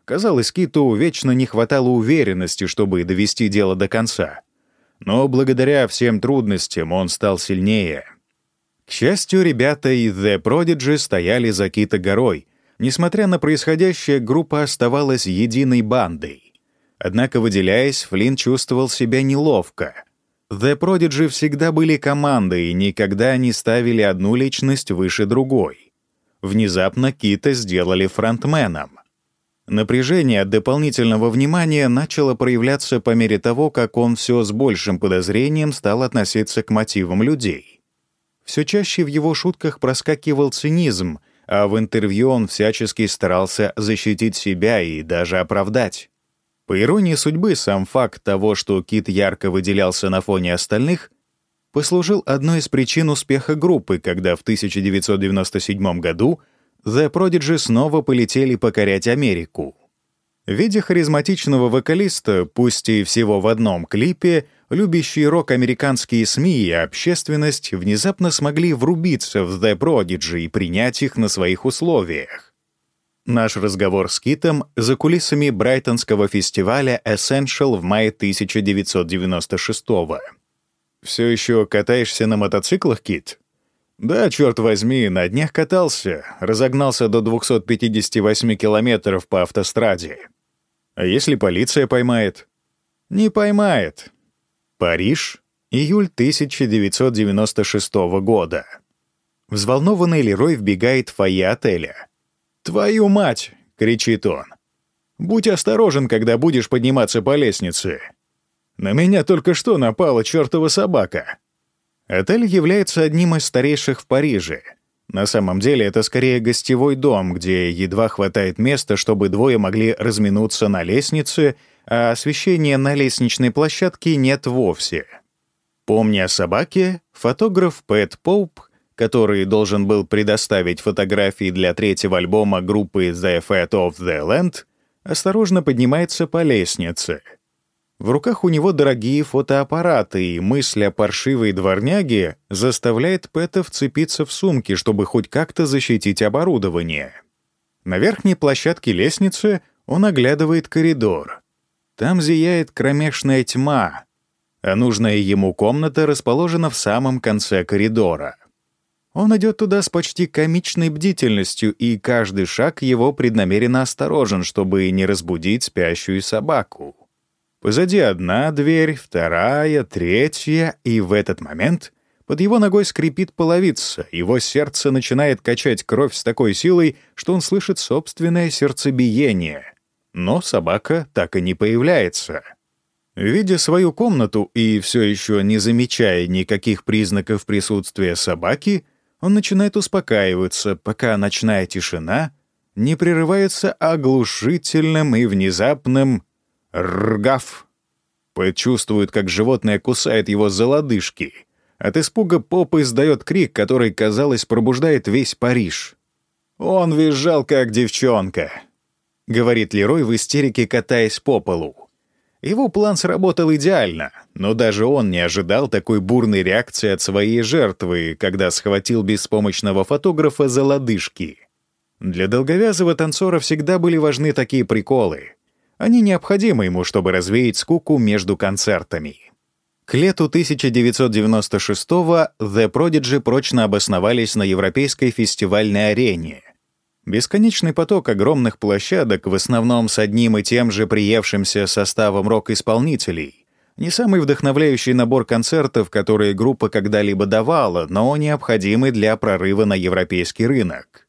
Казалось, Киту вечно не хватало уверенности, чтобы довести дело до конца. Но благодаря всем трудностям он стал сильнее. К счастью, ребята из The Prodigy стояли за Кита горой — Несмотря на происходящее, группа оставалась единой бандой. Однако, выделяясь, Флинн чувствовал себя неловко. The Prodigy всегда были командой и никогда не ставили одну личность выше другой. Внезапно Кита сделали фронтменом. Напряжение от дополнительного внимания начало проявляться по мере того, как он все с большим подозрением стал относиться к мотивам людей. Все чаще в его шутках проскакивал цинизм — а в интервью он всячески старался защитить себя и даже оправдать. По иронии судьбы, сам факт того, что Кит ярко выделялся на фоне остальных, послужил одной из причин успеха группы, когда в 1997 году The Prodigy снова полетели покорять Америку. Видя харизматичного вокалиста, пусть и всего в одном клипе, любящие рок американские СМИ и общественность внезапно смогли врубиться в The Prodigy и принять их на своих условиях. Наш разговор с Китом за кулисами Брайтонского фестиваля Essential в мае 1996 -го. «Все еще катаешься на мотоциклах, Кит?» «Да, черт возьми, на днях катался, разогнался до 258 километров по автостраде. А если полиция поймает?» «Не поймает. Париж, июль 1996 года. Взволнованный Лерой вбегает в фойе отеля. «Твою мать!» — кричит он. «Будь осторожен, когда будешь подниматься по лестнице. На меня только что напала чертова собака». Отель является одним из старейших в Париже. На самом деле это скорее гостевой дом, где едва хватает места, чтобы двое могли разминуться на лестнице — а освещения на лестничной площадке нет вовсе. Помня о собаке, фотограф Пэт Поуп, который должен был предоставить фотографии для третьего альбома группы The Fat of the Land, осторожно поднимается по лестнице. В руках у него дорогие фотоаппараты, и мысль о паршивой дворняге заставляет Пэта вцепиться в сумки, чтобы хоть как-то защитить оборудование. На верхней площадке лестницы он оглядывает коридор — там зияет кромешная тьма, а нужная ему комната расположена в самом конце коридора. Он идет туда с почти комичной бдительностью, и каждый шаг его преднамеренно осторожен, чтобы не разбудить спящую собаку. Позади одна дверь, вторая, третья, и в этот момент под его ногой скрипит половица, его сердце начинает качать кровь с такой силой, что он слышит собственное сердцебиение — но собака так и не появляется. Видя свою комнату и все еще не замечая никаких признаков присутствия собаки, он начинает успокаиваться, пока ночная тишина не прерывается оглушительным и внезапным «ргав». Пэт чувствует, как животное кусает его за лодыжки. От испуга Поп издает крик, который, казалось, пробуждает весь Париж. Он визжал, как девчонка», — говорит Лерой в истерике, катаясь по полу. Его план сработал идеально, но даже он не ожидал такой бурной реакции от своей жертвы, когда схватил беспомощного фотографа за лодыжки. Для долговязого танцора всегда были важны такие приколы. Они необходимы ему, чтобы развеять скуку между концертами. К лету 1996-го The Prodigy прочно обосновались на европейской фестивальной арене. Бесконечный поток огромных площадок, в основном с одним и тем же приевшимся составом рок-исполнителей. Не самый вдохновляющий набор концертов, которые группа когда-либо давала, но необходимый для прорыва на европейский рынок.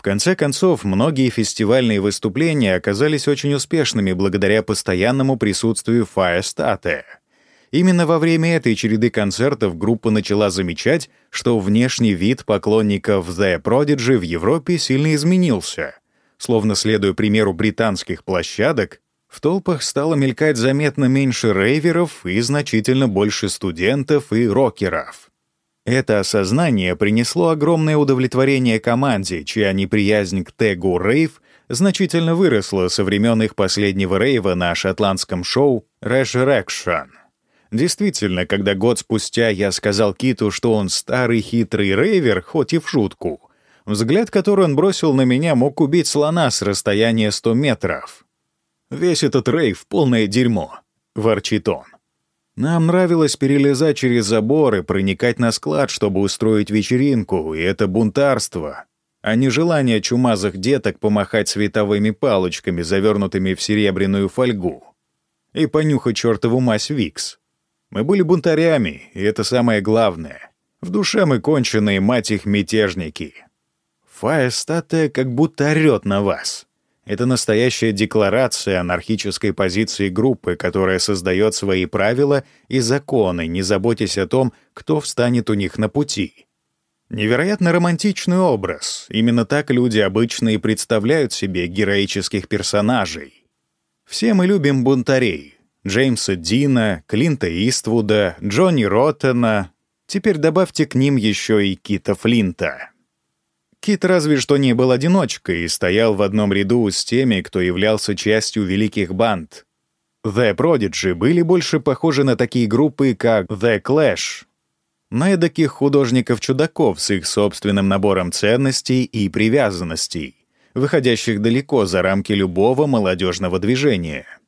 В конце концов, многие фестивальные выступления оказались очень успешными благодаря постоянному присутствию Firestarter — Именно во время этой череды концертов группа начала замечать, что внешний вид поклонников The Prodigy в Европе сильно изменился. Словно следуя примеру британских площадок, в толпах стало мелькать заметно меньше рейверов и значительно больше студентов и рокеров. Это осознание принесло огромное удовлетворение команде, чья неприязнь к тегу «рейв» значительно выросла со времен их последнего рейва на шотландском шоу «Resurrection». Действительно, когда год спустя я сказал Киту, что он старый хитрый рейвер, хоть и в шутку, взгляд, который он бросил на меня, мог убить слона с расстояния 100 метров. «Весь этот рейв — полное дерьмо», — ворчит он. Нам нравилось перелезать через заборы, проникать на склад, чтобы устроить вечеринку, и это бунтарство, а не желание чумазых деток помахать световыми палочками, завернутыми в серебряную фольгу, и понюхать чертову мазь Викс. Мы были бунтарями, и это самое главное. В душе мы конченые, мать их, мятежники. Фаестатая как будто орёт на вас. Это настоящая декларация анархической позиции группы, которая создает свои правила и законы, не заботясь о том, кто встанет у них на пути. Невероятно романтичный образ. Именно так люди обычно и представляют себе героических персонажей. Все мы любим бунтарей, Джеймса Дина, Клинта Иствуда, Джонни Роттена. Теперь добавьте к ним еще и Кита Флинта. Кит разве что не был одиночкой и стоял в одном ряду с теми, кто являлся частью великих банд. The Prodigy были больше похожи на такие группы, как The Clash, на эдаких художников-чудаков с их собственным набором ценностей и привязанностей, выходящих далеко за рамки любого молодежного движения —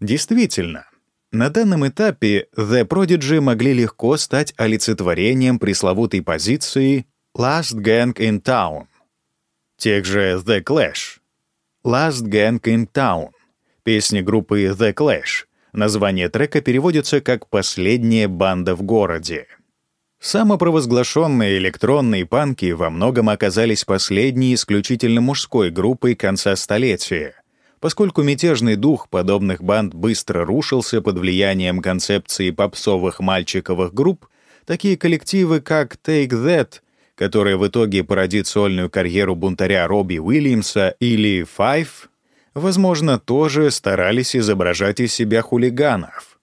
Действительно, на данном этапе The Prodigy могли легко стать олицетворением пресловутой позиции «Last Gang in Town», тех же The Clash. «Last Gang in Town» — песня группы The Clash. Название трека переводится как «Последняя банда в городе». Самопровозглашенные электронные панки во многом оказались последней исключительно мужской группой конца столетия — Поскольку мятежный дух подобных банд быстро рушился под влиянием концепции попсовых мальчиковых групп, такие коллективы, как Take That, которая в итоге породит сольную карьеру бунтаря Робби Уильямса, или Five, возможно, тоже старались изображать из себя хулиганов.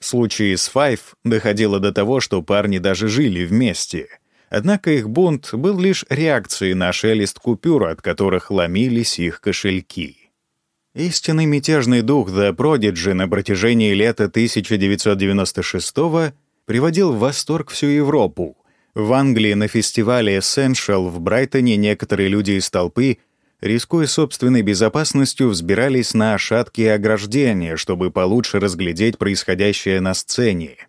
В случае с Five доходило до того, что парни даже жили вместе. Однако их бунт был лишь реакцией на шелест купюр, от которых ломились их кошельки. Истинный мятежный дух The Prodigy на протяжении лета 1996 приводил в восторг всю Европу. В Англии на фестивале Essential в Брайтоне некоторые люди из толпы, рискуя собственной безопасностью, взбирались на шаткие ограждения, чтобы получше разглядеть происходящее на сцене.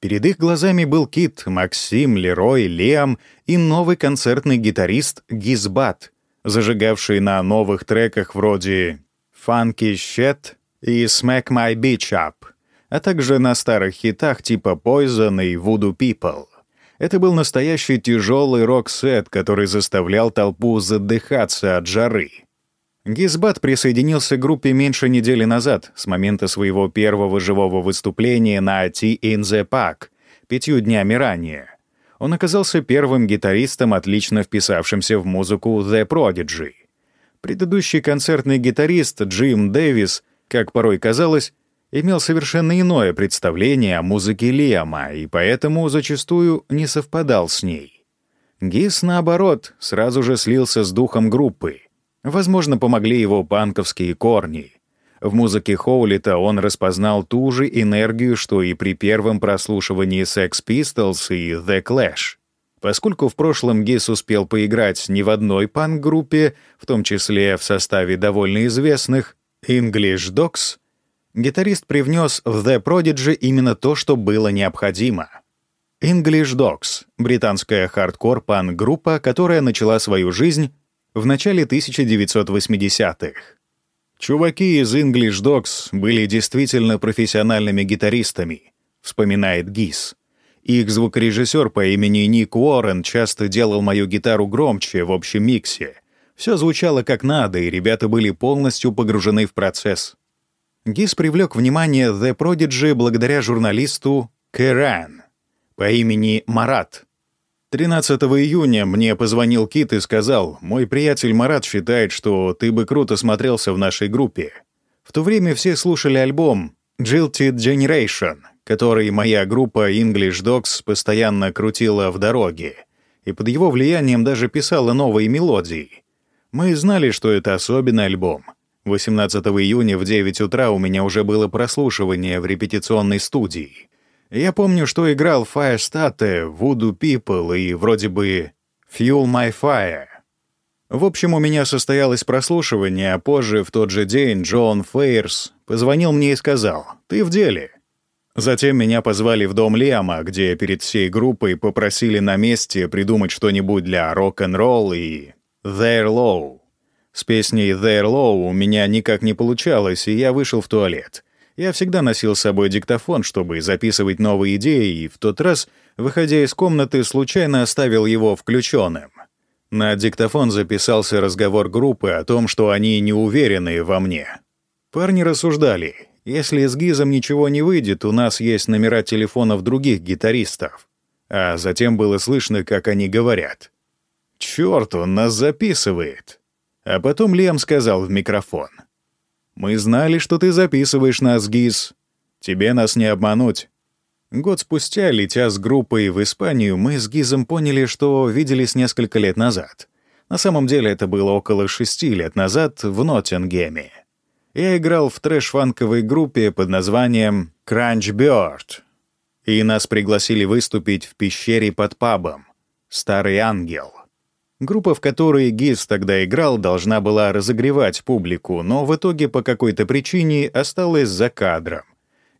Перед их глазами был Кит, Максим, Лерой, Лиам и новый концертный гитарист Гизбат, зажигавший на новых треках вроде Funky Shit и Smack My Bitch Up, а также на старых хитах типа Poison и Voodoo People. Это был настоящий тяжелый рок-сет, который заставлял толпу задыхаться от жары. Гизбат присоединился к группе меньше недели назад, с момента своего первого живого выступления на T in the Park, пятью днями ранее. Он оказался первым гитаристом, отлично вписавшимся в музыку The Prodigy — Предыдущий концертный гитарист Джим Дэвис, как порой казалось, имел совершенно иное представление о музыке Лиама и поэтому зачастую не совпадал с ней. Гис, наоборот, сразу же слился с духом группы. Возможно, помогли его панковские корни. В музыке Хоулита он распознал ту же энергию, что и при первом прослушивании Sex Pistols и The Clash. Поскольку в прошлом Гис успел поиграть не в одной панк-группе, в том числе в составе довольно известных English Dogs, гитарист привнес в The Prodigy именно то, что было необходимо — English Dogs — британская хардкор-панк-группа, которая начала свою жизнь в начале 1980-х. «Чуваки из English Dogs были действительно профессиональными гитаристами», — вспоминает Гис. Их звукорежиссер по имени Ник Уоррен часто делал мою гитару громче в общем миксе. Все звучало как надо, и ребята были полностью погружены в процесс. Гис привлек внимание The Prodigy благодаря журналисту Кэран, по имени Марат. 13 июня мне позвонил Кит и сказал, «Мой приятель Марат считает, что ты бы круто смотрелся в нашей группе». В то время все слушали альбом «Jilted Generation», который моя группа English Dogs постоянно крутила в дороге, и под его влиянием даже писала новые мелодии. Мы знали, что это особенный альбом. 18 июня в 9 утра у меня уже было прослушивание в репетиционной студии. Я помню, что играл Firestarter, Voodoo People и вроде бы Fuel My Fire. В общем, у меня состоялось прослушивание, а позже, в тот же день, Джон Фейрс позвонил мне и сказал «Ты в деле». Затем меня позвали в дом Лиама, где перед всей группой попросили на месте придумать что-нибудь для рок-н-ролл и «There Low». С песней «There Low» у меня никак не получалось, и я вышел в туалет. Я всегда носил с собой диктофон, чтобы записывать новые идеи, и в тот раз, выходя из комнаты, случайно оставил его включенным. На диктофон записался разговор группы о том, что они не уверены во мне. Парни рассуждали, если с Гизом ничего не выйдет, у нас есть номера телефонов других гитаристов. А затем было слышно, как они говорят. «Чёрт, он нас записывает!» А потом Лем сказал в микрофон — мы знали, что ты записываешь нас, Гиз. Тебе нас не обмануть». Год спустя, летя с группой в Испанию, мы с Гизом поняли, что виделись несколько лет назад. На самом деле это было около шести лет назад в Ноттингеме. Я играл в трэш-фанковой группе под названием Crunch Bird, и нас пригласили выступить в пещере под пабом «Старый ангел». Группа, в которой Гиз тогда играл, должна была разогревать публику, но в итоге по какой-то причине осталась за кадром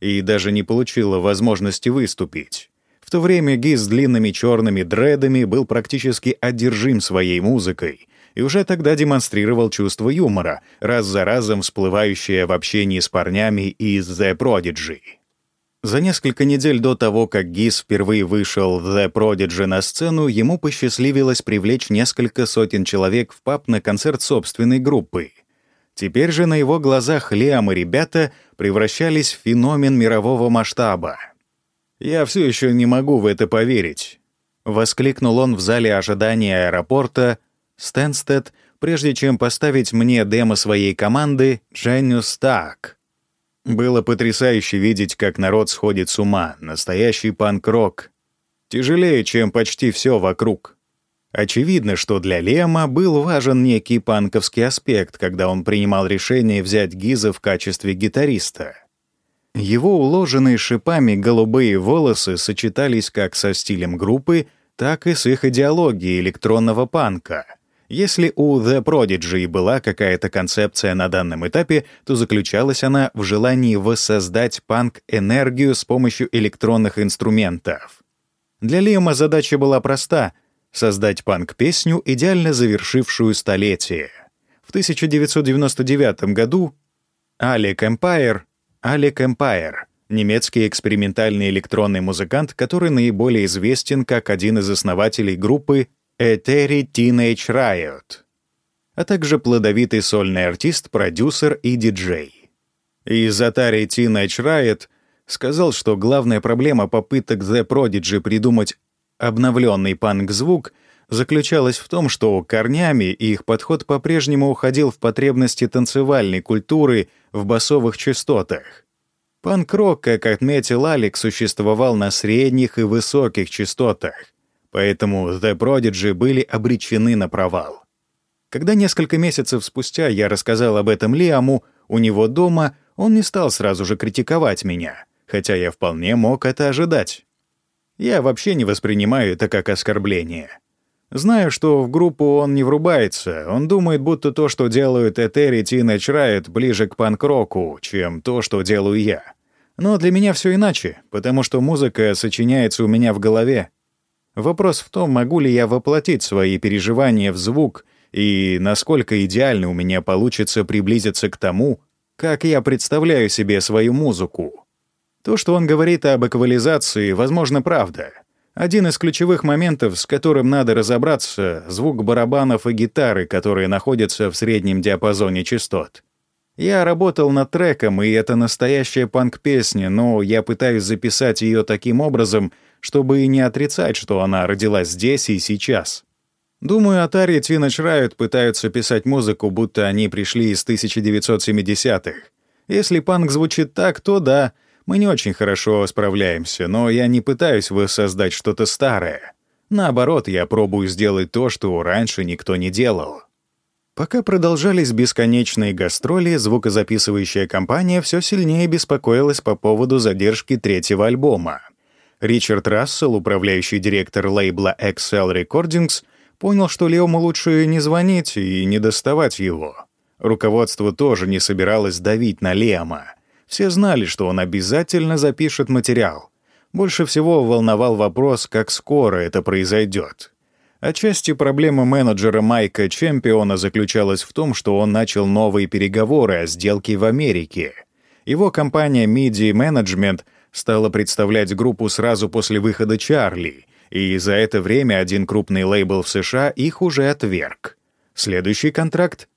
и даже не получила возможности выступить. В то время Гиз с длинными черными дредами был практически одержим своей музыкой и уже тогда демонстрировал чувство юмора, раз за разом всплывающее в общении с парнями из The Prodigy. За несколько недель до того, как Гис впервые вышел в The Prodigy на сцену, ему посчастливилось привлечь несколько сотен человек в паб на концерт собственной группы. Теперь же на его глазах Лиам и ребята превращались в феномен мирового масштаба. «Я все еще не могу в это поверить», — воскликнул он в зале ожидания аэропорта Стэнстед, прежде чем поставить мне демо своей команды «Genius Так». Было потрясающе видеть, как народ сходит с ума. Настоящий панк-рок. Тяжелее, чем почти все вокруг. Очевидно, что для Лема был важен некий панковский аспект, когда он принимал решение взять Гиза в качестве гитариста. Его уложенные шипами голубые волосы сочетались как со стилем группы, так и с их идеологией электронного панка — если у The Prodigy была какая-то концепция на данном этапе, то заключалась она в желании воссоздать панк-энергию с помощью электронных инструментов. Для Лиама задача была проста — создать панк-песню, идеально завершившую столетие. В 1999 году Алек Эмпайр, Алек Эмпайр — немецкий экспериментальный электронный музыкант, который наиболее известен как один из основателей группы Этери Teenage Riot, а также плодовитый сольный артист, продюсер и диджей. Из Atari Teenage Riot сказал, что главная проблема попыток The Prodigy придумать обновленный панк-звук заключалась в том, что корнями их подход по-прежнему уходил в потребности танцевальной культуры в басовых частотах. Панк-рок, как отметил Алекс, существовал на средних и высоких частотах, поэтому The Prodigy были обречены на провал. Когда несколько месяцев спустя я рассказал об этом Лиаму у него дома, он не стал сразу же критиковать меня, хотя я вполне мог это ожидать. Я вообще не воспринимаю это как оскорбление. Знаю, что в группу он не врубается, он думает, будто то, что делают Этери Teenage Riot, ближе к панк-року, чем то, что делаю я. Но для меня все иначе, потому что музыка сочиняется у меня в голове. Вопрос в том, могу ли я воплотить свои переживания в звук и насколько идеально у меня получится приблизиться к тому, как я представляю себе свою музыку. То, что он говорит об эквализации, возможно, правда — один из ключевых моментов, с которым надо разобраться — звук барабанов и гитары, которые находятся в среднем диапазоне частот. Я работал над треком, и это настоящая панк-песня, но я пытаюсь записать ее таким образом, чтобы и не отрицать, что она родилась здесь и сейчас. Думаю, Atari Teenage Riot пытаются писать музыку, будто они пришли из 1970-х. Если панк звучит так, то да — мы не очень хорошо справляемся, но я не пытаюсь воссоздать что-то старое. Наоборот, я пробую сделать то, что раньше никто не делал. Пока продолжались бесконечные гастроли, звукозаписывающая компания все сильнее беспокоилась по поводу задержки третьего альбома. Ричард Рассел, управляющий директор лейбла Excel Recordings, понял, что Леому лучше не звонить и не доставать его. Руководство тоже не собиралось давить на Лема. Все знали, что он обязательно запишет материал. Больше всего волновал вопрос, как скоро это произойдет. Отчасти проблема менеджера Майка Чемпиона заключалась в том, что он начал новые переговоры о сделке в Америке. Его компания Media Management стала представлять группу сразу после выхода Чарли, и за это время один крупный лейбл в США их уже отверг. Следующий контракт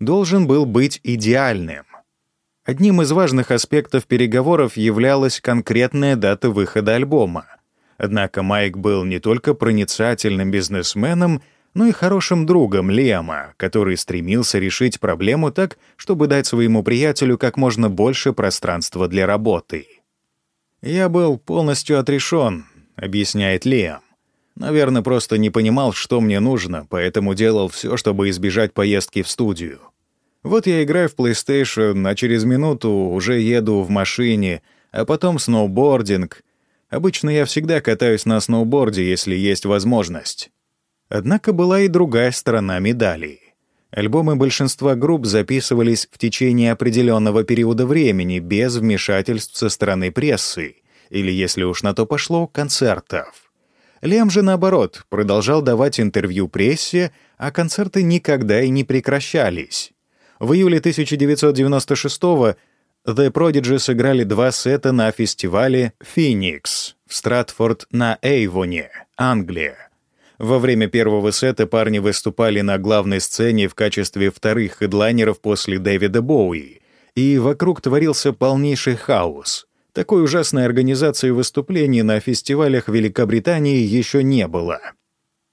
должен был быть идеальным. Одним из важных аспектов переговоров являлась конкретная дата выхода альбома. Однако Майк был не только проницательным бизнесменом, но и хорошим другом Лема, который стремился решить проблему так, чтобы дать своему приятелю как можно больше пространства для работы. «Я был полностью отрешен», — объясняет Лиам. «Наверное, просто не понимал, что мне нужно, поэтому делал все, чтобы избежать поездки в студию. Вот я играю в PlayStation, а через минуту уже еду в машине, а потом сноубординг. Обычно я всегда катаюсь на сноуборде, если есть возможность. Однако была и другая сторона медали. Альбомы большинства групп записывались в течение определенного периода времени без вмешательств со стороны прессы, или, если уж на то пошло, концертов. Лем же, наоборот, продолжал давать интервью прессе, а концерты никогда и не прекращались. В июле 1996-го The Prodigy сыграли два сета на фестивале Phoenix в Стратфорд на Эйвоне, Англия. Во время первого сета парни выступали на главной сцене в качестве вторых хедлайнеров после Дэвида Боуи, и вокруг творился полнейший хаос. Такой ужасной организации выступлений на фестивалях Великобритании еще не было.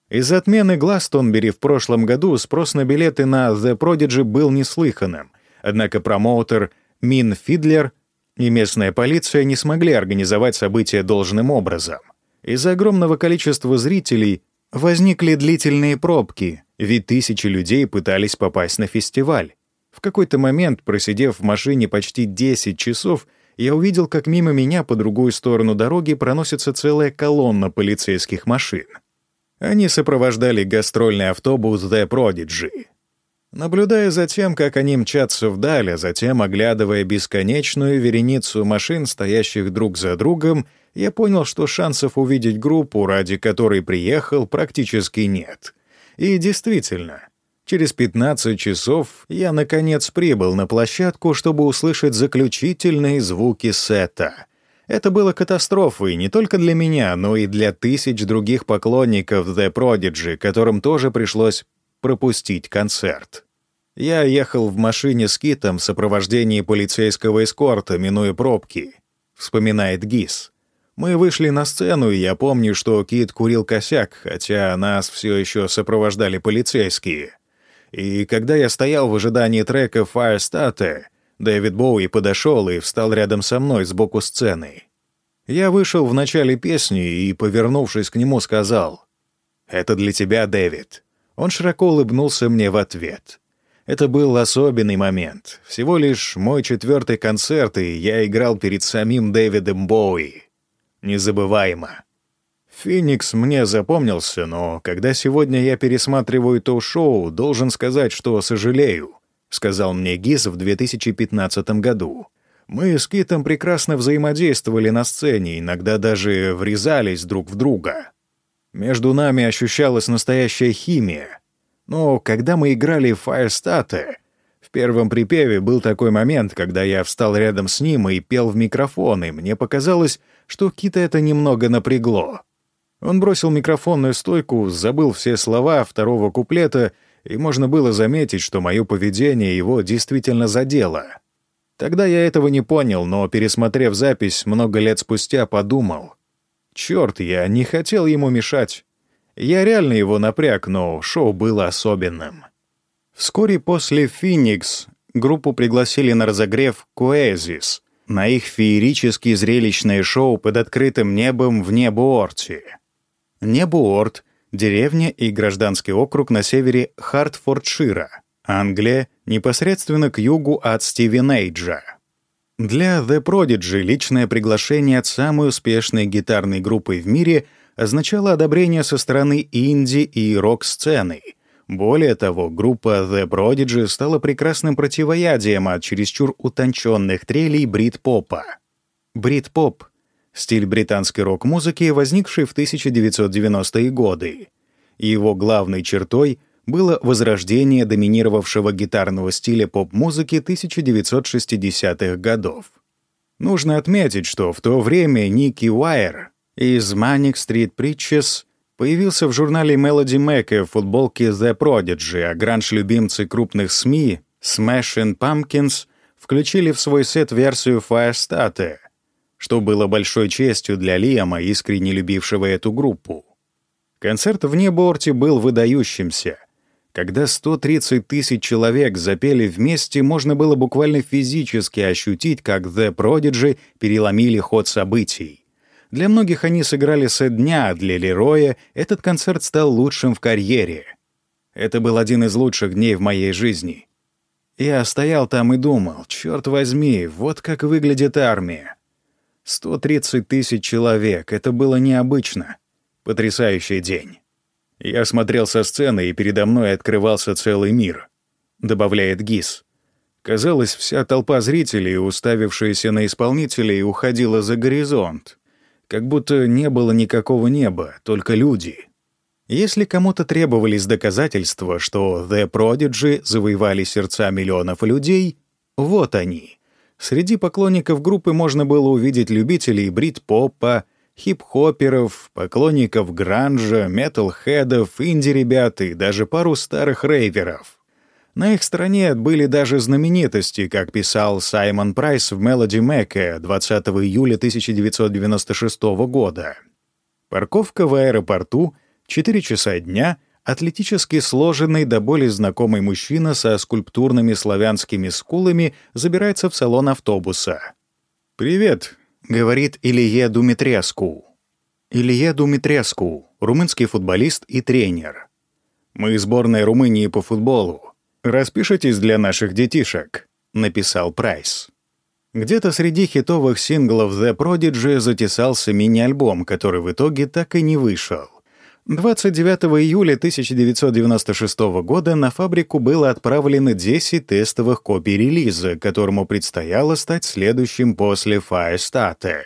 Из-за отмены Гластонбери в прошлом году спрос на билеты на The Prodigy был неслыханным, однако промоутер Мин Фидлер и местная полиция не смогли организовать событие должным образом. Из-за огромного количества зрителей возникли длительные пробки, ведь тысячи людей пытались попасть на фестиваль. В какой-то момент, просидев в машине почти 10 часов, я увидел, как мимо меня по другую сторону дороги проносится целая колонна полицейских машин. Они сопровождали гастрольный автобус The Prodigy. Наблюдая за тем, как они мчатся вдаль, а затем оглядывая бесконечную вереницу машин, стоящих друг за другом, я понял, что шансов увидеть группу, ради которой приехал, практически нет. И действительно, через 15 часов я, наконец, прибыл на площадку, чтобы услышать заключительные звуки сета — это было катастрофой не только для меня, но и для тысяч других поклонников The Prodigy, которым тоже пришлось пропустить концерт. Я ехал в машине с Китом в сопровождении полицейского эскорта, минуя пробки, вспоминает Гис. Мы вышли на сцену, и я помню, что Кит курил косяк, хотя нас все еще сопровождали полицейские. И когда я стоял в ожидании трека «Firestarter», Дэвид Боуи подошел и встал рядом со мной сбоку сцены. Я вышел в начале песни и, повернувшись к нему, сказал, Это для тебя, Дэвид». Он широко улыбнулся мне в ответ. Это был особенный момент. Всего лишь мой четвертый концерт, и я играл перед самим Дэвидом Боуи. Незабываемо. «Феникс» мне запомнился, но когда сегодня я пересматриваю то шоу, должен сказать, что сожалею, — сказал мне Гиз в 2015 году. Мы с Китом прекрасно взаимодействовали на сцене, иногда даже врезались друг в друга. Между нами ощущалась настоящая химия. Но когда мы играли Firestarter, в первом припеве был такой момент, когда я встал рядом с ним и пел в микрофон, и мне показалось, что Кита это немного напрягло. Он бросил микрофонную стойку, забыл все слова второго куплета, и можно было заметить, что мое поведение его действительно задело. Тогда я этого не понял, но, пересмотрев запись много лет спустя, подумал. Черт, я не хотел ему мешать. Я реально его напряг, но шоу было особенным. Вскоре после «Феникс» группу пригласили на разогрев «Куэзис» на их феерически зрелищное шоу под открытым небом в Небуорте. Небуорт — деревня и гражданский округ на севере Хартфордшира, Англия, непосредственно к югу от Стивенейджа. Для The Prodigy личное приглашение от самой успешной гитарной группы в мире означало одобрение со стороны инди и рок-сцены. Более того, группа The Prodigy стала прекрасным противоядием от чересчур утонченных трелей брит-попа. Брит-поп стиль британской рок-музыки, возникший в 1990-е годы. Его главной чертой было возрождение доминировавшего гитарного стиля поп-музыки 1960-х годов. Нужно отметить, что в то время Ники Уайер из Manic Street Preachers появился в журнале Melody Maker в футболке The Prodigy, а гранж-любимцы крупных СМИ Smashing Pumpkins включили в свой сет версию Firestarter — что было большой честью для Лиама, искренне любившего эту группу. Концерт в Неборте был выдающимся. Когда 130 тысяч человек запели вместе, можно было буквально физически ощутить, как The Prodigy переломили ход событий. Для многих они сыграли со дня, а для Лероя этот концерт стал лучшим в карьере. Это был один из лучших дней в моей жизни. Я стоял там и думал, черт возьми, вот как выглядит армия. 130 тысяч человек. Это было необычно. Потрясающий день. Я смотрел со сцены, и передо мной открывался целый мир. Добавляет Гис. Казалось, вся толпа зрителей, уставившаяся на исполнителей, уходила за горизонт. Как будто не было никакого неба, только люди. Если кому-то требовались доказательства, что The Prodigy завоевали сердца миллионов людей, вот они — Среди поклонников группы можно было увидеть любителей брит-попа, хип-хоперов, поклонников гранжа, метал-хедов, инди-ребят и даже пару старых рейверов. На их стороне были даже знаменитости, как писал Саймон Прайс в Melody Maker 20 июля 1996 года. Парковка в аэропорту, 4 часа дня — Атлетически сложенный до боли знакомый мужчина со скульптурными славянскими скулами забирается в салон автобуса. «Привет», — говорит Илье Думитреску. Илье Думитреску, румынский футболист и тренер. «Мы сборная Румынии по футболу. Распишитесь для наших детишек», — написал Прайс. Где-то среди хитовых синглов The Prodigy затесался мини-альбом, который в итоге так и не вышел. 29 июля 1996 года на фабрику было отправлено 10 тестовых копий релиза, которому предстояло стать следующим после Firestarter.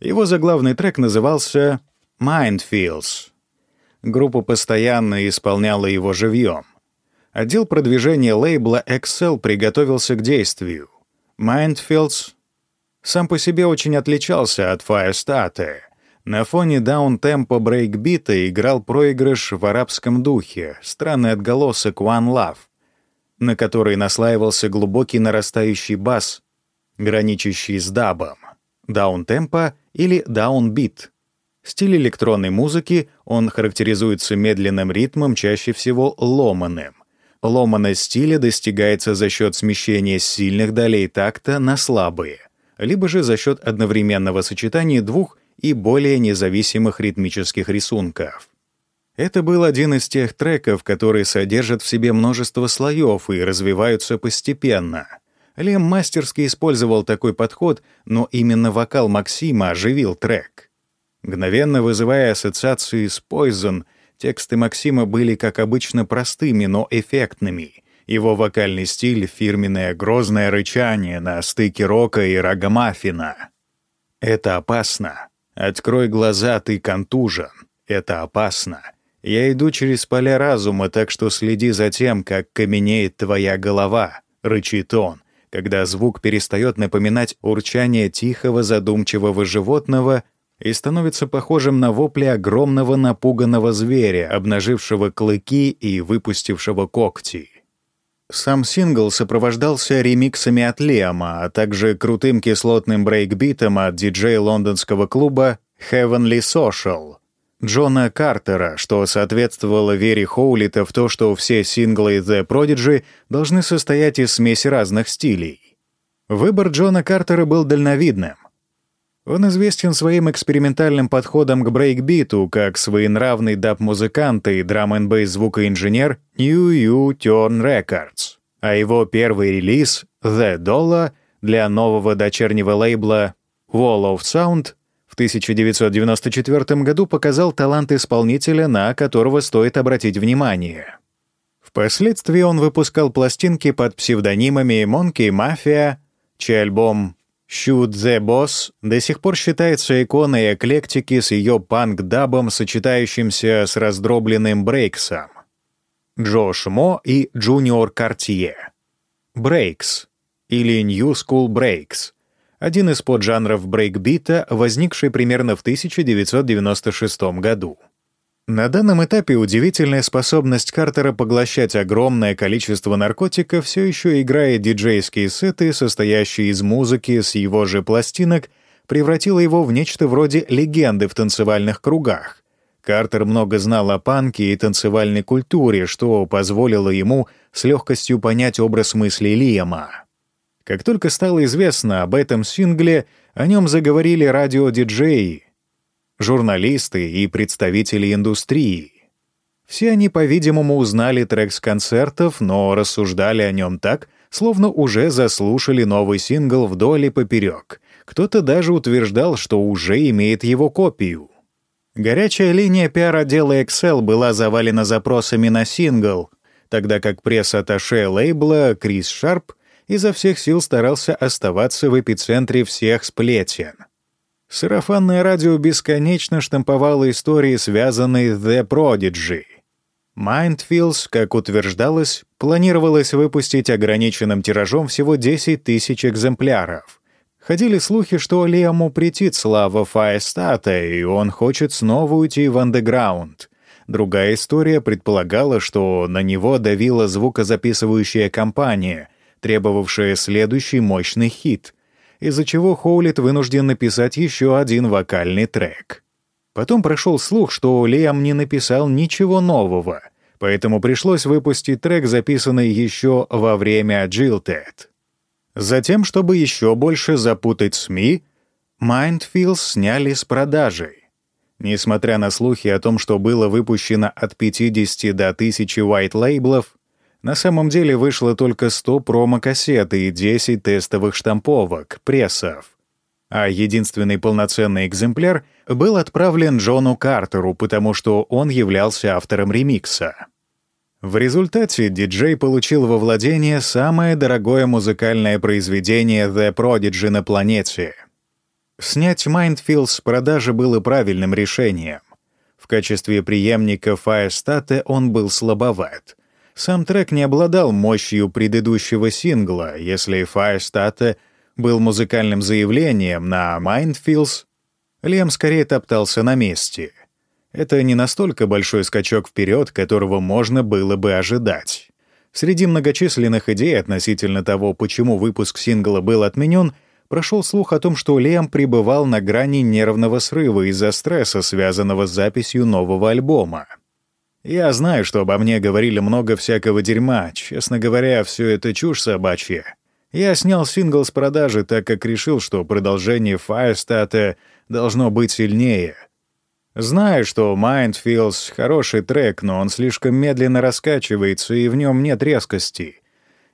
Его заглавный трек назывался «Mindfields». Группа постоянно исполняла его живьем. Отдел продвижения лейбла XL приготовился к действию. Mindfields сам по себе очень отличался от Firestarter — на фоне даун-темпа брейкбита играл проигрыш в арабском духе, странный отголосок One Love, на который наслаивался глубокий нарастающий бас, граничащий с дабом, даун-темпа или даун-бит. Стиль электронной музыки, он характеризуется медленным ритмом, чаще всего ломаным. Ломаность стиля достигается за счет смещения сильных долей такта на слабые, либо же за счет одновременного сочетания двух и более независимых ритмических рисунков. Это был один из тех треков, которые содержат в себе множество слоев и развиваются постепенно. Лем мастерски использовал такой подход, но именно вокал Максима оживил трек. Мгновенно вызывая ассоциации с Poison, тексты Максима были, как обычно, простыми, но эффектными. Его вокальный стиль — фирменное грозное рычание на стыке рока и рагамаффина. Это опасно. Открой глаза, ты контужен. Это опасно. Я иду через поля разума, так что следи за тем, как каменеет твоя голова, рычит он, когда звук перестает напоминать урчание тихого задумчивого животного и становится похожим на вопли огромного напуганного зверя, обнажившего клыки и выпустившего когти. Сам сингл сопровождался ремиксами от Лиама, а также крутым кислотным брейкбитом от диджея лондонского клуба Heavenly Social Джона Картера, что соответствовало вере Хоулита в то, что все синглы The Prodigy должны состоять из смеси разных стилей. Выбор Джона Картера был дальновидным. Он известен своим экспериментальным подходом к брейкбиту, как своенравный даб-музыкант и драм-н-бейс звукоинженер No U-Turn Records. А его первый релиз «The Dollar» для нового дочернего лейбла Wall of Sound в 1994 году показал талант исполнителя, на которого стоит обратить внимание. Впоследствии он выпускал пластинки под псевдонимами Monkey Mafia, чей альбом Shoot the Boss до сих пор считается иконой эклектики с ее панк-дабом, сочетающимся с раздробленным брейксом. Джош Мо и Junior Cartier. Брейкс или New School Breaks — один из поджанров брейкбита, возникший примерно в 1996 году. На данном этапе удивительная способность Картера поглощать огромное количество наркотиков все еще играя диджейские сеты, состоящие из музыки с его же пластинок, превратила его в нечто вроде легенды в танцевальных кругах. Картер много знал о панке и танцевальной культуре, что позволило ему с легкостью понять образ мысли Лиама. Как только стало известно об этом сингле, о нем заговорили радиодиджеи, журналисты и представители индустрии. Все они, по-видимому, узнали трек с концертов, но рассуждали о нем так, словно уже заслушали новый сингл вдоль и поперек. Кто-то даже утверждал, что уже имеет его копию. Горячая линия пиар-отдела Excel была завалена запросами на сингл, тогда как пресс-атташе лейбла Крис Шарп изо всех сил старался оставаться в эпицентре всех сплетен — Сарафанное радио бесконечно штамповало истории, связанные с The Prodigy. Mindfields, как утверждалось, планировалось выпустить ограниченным тиражом всего 10 тысяч экземпляров. Ходили слухи, что Лиаму претит слава Фаестата, и он хочет снова уйти в андеграунд. Другая история предполагала, что на него давила звукозаписывающая компания, требовавшая следующий мощный хит — из-за чего Хоулит вынужден написать еще один вокальный трек. Потом прошел слух, что Лиам не написал ничего нового, поэтому пришлось выпустить трек, записанный еще во время Джилтед. Затем, чтобы еще больше запутать СМИ, Mindfields сняли с продажей. Несмотря на слухи о том, что было выпущено от 50 до 1000 white-лейблов, на самом деле вышло только 100 промо-кассет и 10 тестовых штамповок, прессов. А единственный полноценный экземпляр был отправлен Джону Картеру, потому что он являлся автором ремикса. В результате диджей получил во владение самое дорогое музыкальное произведение The Prodigy на планете. Снять Mindfield с продажи было правильным решением. В качестве преемника Firestate он был слабоват — сам трек не обладал мощью предыдущего сингла, если Firestarter был музыкальным заявлением на Mindfields, Лем скорее топтался на месте. Это не настолько большой скачок вперед, которого можно было бы ожидать. Среди многочисленных идей относительно того, почему выпуск сингла был отменен, прошел слух о том, что Лем пребывал на грани нервного срыва из-за стресса, связанного с записью нового альбома. Я знаю, что обо мне говорили много всякого дерьма. Честно говоря, все это чушь собачья. Я снял сингл с продажи, так как решил, что продолжение Фаерстата должно быть сильнее. Знаю, что Mindfields — хороший трек, но он слишком медленно раскачивается, и в нем нет резкости.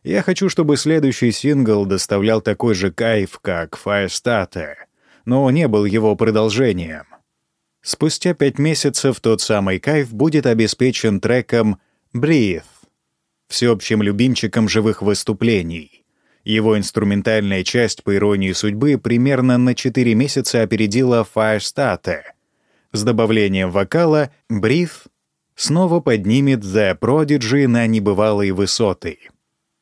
Я хочу, чтобы следующий сингл доставлял такой же кайф, как Firestarter, но не был его продолжением. Спустя пять месяцев тот самый кайф будет обеспечен треком «Breathe», всеобщим любимчиком живых выступлений. Его инструментальная часть, по иронии судьбы, примерно на 4 месяца опередила Firestarter. С добавлением вокала «Breathe» снова поднимет The Prodigy на небывалые высоты.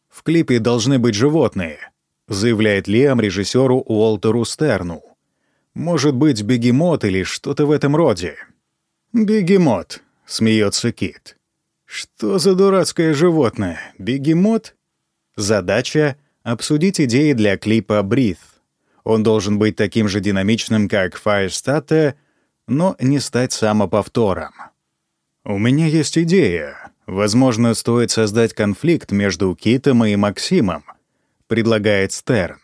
«В клипе должны быть животные», — заявляет Лиам режиссеру Уолтеру Стерну. «Может быть, бегемот или что-то в этом роде». «Бегемот», — смеется Кит. «Что за дурацкое животное? Бегемот?» Задача — обсудить идеи для клипа «Breathe». Он должен быть таким же динамичным, как Firestarter, но не стать самоповтором. «У меня есть идея», Возможно, стоит создать конфликт между Китом и Максимом, предлагает Стерн.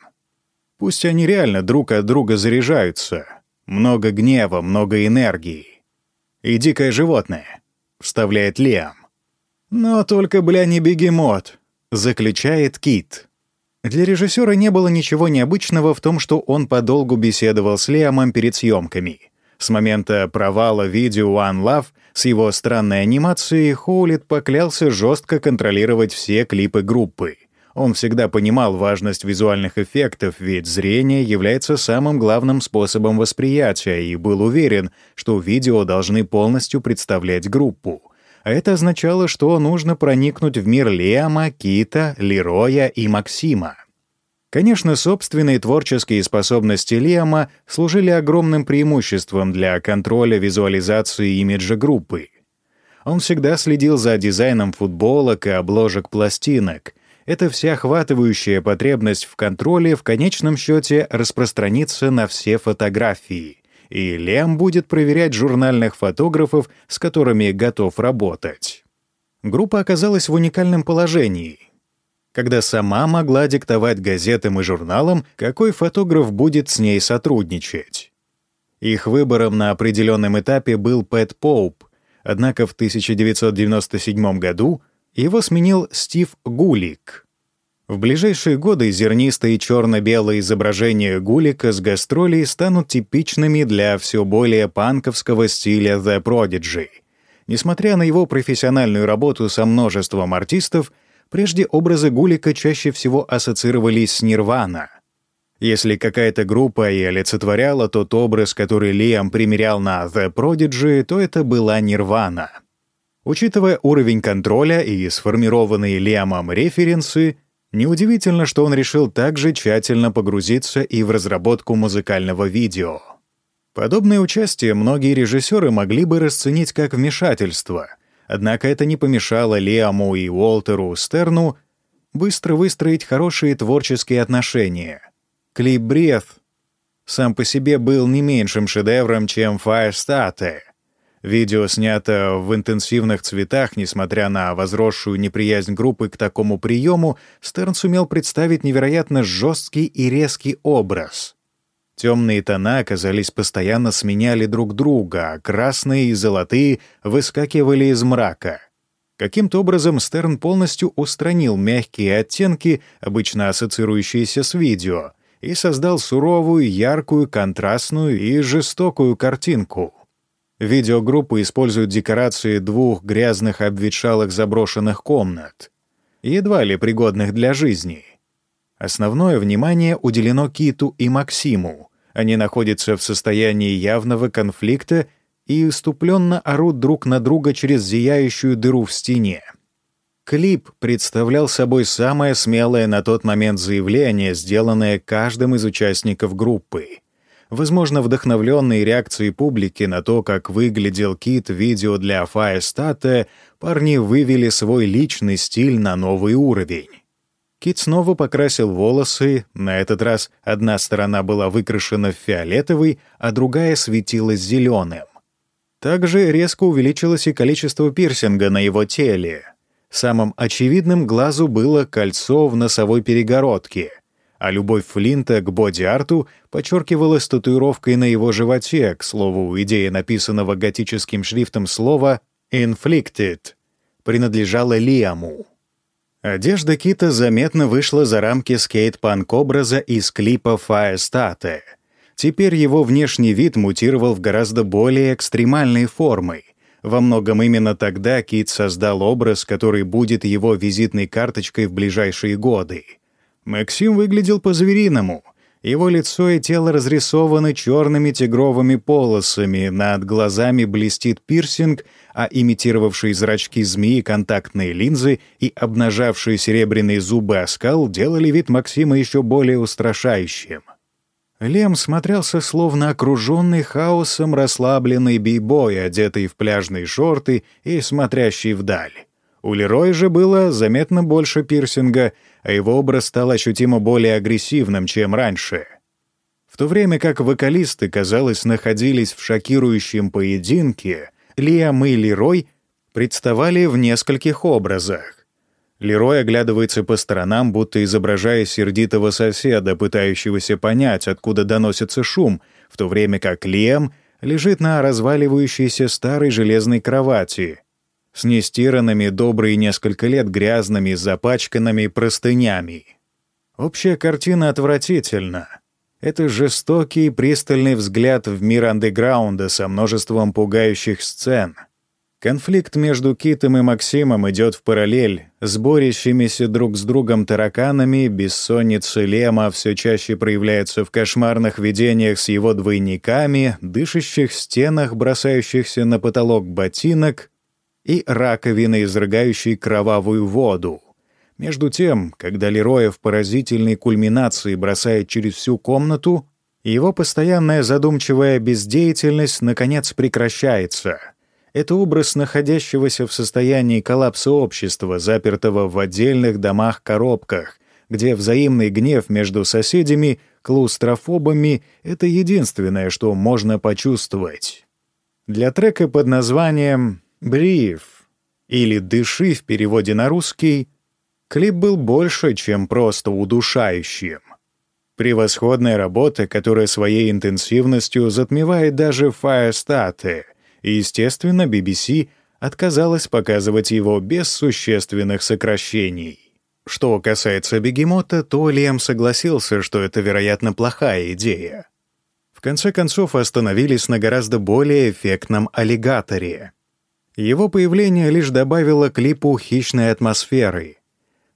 Пусть они реально друг от друга заряжаются. Много гнева, много энергии. И дикое животное, вставляет Лиам. Но только, бля, не бегемот, заключает Кит. Для режиссера не было ничего необычного в том, что он подолгу беседовал с Лиамом перед съемками. С момента провала видео One Love с его странной анимацией Хоулит поклялся жестко контролировать все клипы группы. Он всегда понимал важность визуальных эффектов, ведь зрение является самым главным способом восприятия и был уверен, что видео должны полностью представлять группу. А это означало, что нужно проникнуть в мир Лема, Кита, Лероя и Максима. Конечно, собственные творческие способности Лиама служили огромным преимуществом для контроля визуализации имиджа группы. Он всегда следил за дизайном футболок и обложек пластинок. Эта всеохватывающая потребность в контроле в конечном счете распространится на все фотографии, и Лиам будет проверять журнальных фотографов, с которыми готов работать. Группа оказалась в уникальном положении — когда сама могла диктовать газетам и журналам, какой фотограф будет с ней сотрудничать. Их выбором на определенном этапе был Пэт Поуп, однако в 1997 году его сменил Стив Гулик. В ближайшие годы зернистые черно-белые изображения Гулика с гастролей станут типичными для все более панковского стиля The Prodigy. Несмотря на его профессиональную работу со множеством артистов, Прежде образы Гулика чаще всего ассоциировались с Нирвана. Если какая-то группа и олицетворяла тот образ, который Лиам примерял на The Prodigy, то это была Нирвана. Учитывая уровень контроля и сформированные Лиамом референсы, неудивительно, что он решил также тщательно погрузиться и в разработку музыкального видео. Подобное участие многие режиссеры могли бы расценить как вмешательство — Однако это не помешало Лиаму и Уолтеру Стерну быстро выстроить хорошие творческие отношения. Клип «Бреф» сам по себе был не меньшим шедевром, чем «Firestarter». Видео снято в интенсивных цветах, несмотря на возросшую неприязнь группы к такому приему, Стерн сумел представить невероятно жесткий и резкий образ. Темные тона, казались, постоянно сменяли друг друга, а красные и золотые выскакивали из мрака. Каким-то образом Стерн полностью устранил мягкие оттенки, обычно ассоциирующиеся с видео, и создал суровую, яркую, контрастную и жестокую картинку. Видеогруппа использует декорации двух грязных обветшалых заброшенных комнат, едва ли пригодных для жизни — Основное внимание уделено Киту и Максиму. Они находятся в состоянии явного конфликта и иступленно орут друг на друга через зияющую дыру в стене. Клип представлял собой самое смелое на тот момент заявление, сделанное каждым из участников группы. Возможно, вдохновленные реакцией публики на то, как выглядел Кит в видео для Firestarter, парни вывели свой личный стиль на новый уровень. Кит снова покрасил волосы, на этот раз одна сторона была выкрашена в фиолетовый, а другая светилась зеленым. Также резко увеличилось и количество пирсинга на его теле. Самым очевидным глазу было кольцо в носовой перегородке. А любовь Флинта к боди-арту подчеркивалась татуировкой на его животе, к слову, идея написанного готическим шрифтом слова «inflicted» принадлежала Лиаму. Одежда Кита заметно вышла за рамки скейт-панк-образа из клипа Firestarter. Теперь его внешний вид мутировал в гораздо более экстремальной формы. Во многом именно тогда Кит создал образ, который будет его визитной карточкой в ближайшие годы. Максим выглядел по-звериному. Его лицо и тело разрисованы черными тигровыми полосами, над глазами блестит пирсинг — а имитировавшие зрачки змеи контактные линзы и обнажавшие серебряные зубы оскал делали вид Максима еще более устрашающим. Лем смотрелся словно окруженный хаосом расслабленный бейбой, одетый в пляжные шорты и смотрящий вдаль. У Лероя же было заметно больше пирсинга, а его образ стал ощутимо более агрессивным, чем раньше. В то время как вокалисты, казалось, находились в шокирующем поединке, Лиам и Лерой представали в нескольких образах. Лерой оглядывается по сторонам, будто изображая сердитого соседа, пытающегося понять, откуда доносится шум, в то время как Лиам лежит на разваливающейся старой железной кровати с нестиранными добрые несколько лет грязными, запачканными простынями. Общая картина отвратительна — это жестокий пристальный взгляд в мир андеграунда со множеством пугающих сцен. Конфликт между Китом и Максимом идет в параллель, с борющимися друг с другом тараканами, бессонница Лема все чаще проявляется в кошмарных видениях с его двойниками, дышащих стенах, бросающихся на потолок ботинок и раковины, изрыгающей кровавую воду. Между тем, когда Лероя в поразительной кульминации бросает через всю комнату, его постоянная задумчивая бездеятельность наконец прекращается. Это образ находящегося в состоянии коллапса общества, запертого в отдельных домах-коробках, где взаимный гнев между соседями, клаустрофобами — это единственное, что можно почувствовать. Для трека под названием «Бриф» или «Дыши» в переводе на русский — Клип был больше, чем просто удушающим. Превосходная работа, которая своей интенсивностью затмевает даже Firestarter, и, естественно, BBC отказалась показывать его без существенных сокращений. Что касается бегемота, то Лем согласился, что это, вероятно, плохая идея. В конце концов остановились на гораздо более эффектном аллигаторе. Его появление лишь добавило клипу хищной атмосферы —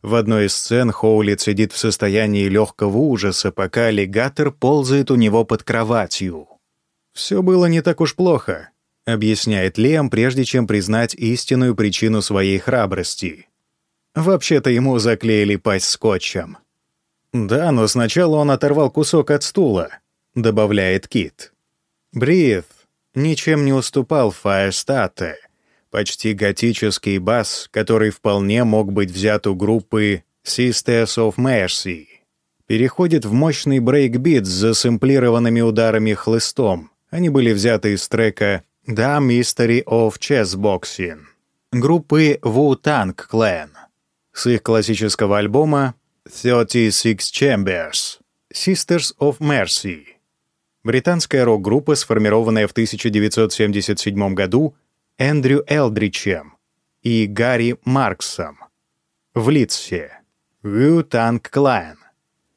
в одной из сцен Хоули сидит в состоянии легкого ужаса, пока аллигатор ползает у него под кроватью. «Все было не так уж плохо», — объясняет Лем, прежде чем признать истинную причину своей храбрости. Вообще-то ему заклеили пасть скотчем. «Да, но сначала он оторвал кусок от стула», — добавляет Кит. Breathe ничем не уступал Firestarter, почти готический бас, который вполне мог быть взят у группы Sisters of Mercy, переходит в мощный брейкбит с засэмплированными ударами хлыстом. Они были взяты из трека «The Mystery of Chessboxing» группы Wu-Tang Clan с их классического альбома «36 Chambers» Sisters of Mercy. Британская рок-группа, сформированная в 1977 году Эндрю Элдричем и Гарри Марксом в Лидсе. Wu-Tang Clan.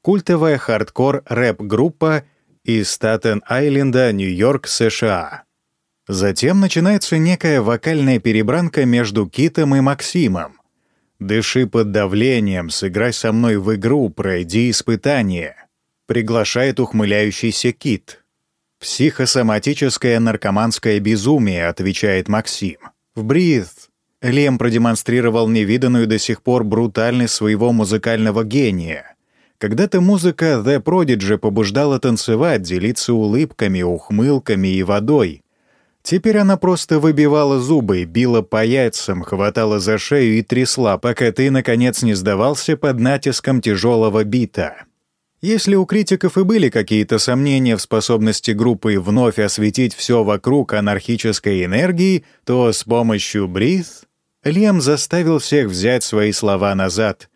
Культовая хардкор-рэп-группа из Статен-Айленда, Нью-Йорк, США. Затем начинается некая вокальная перебранка между Китом и Максимом. «Дыши под давлением, сыграй со мной в игру, пройди испытание», — приглашает ухмыляющийся Кит — «Психосоматическое наркоманское безумие», — отвечает Максим. В «Брит» Лем продемонстрировал невиданную до сих пор брутальность своего музыкального гения. Когда-то музыка The Prodigy побуждала танцевать, делиться улыбками, ухмылками и водой. Теперь она просто выбивала зубы, била по яйцам, хватала за шею и трясла, пока ты, наконец, не сдавался под натиском тяжелого бита. Если у критиков и были какие-то сомнения в способности группы вновь осветить все вокруг анархической энергии, то с помощью Брис Лем заставил всех взять свои слова назад.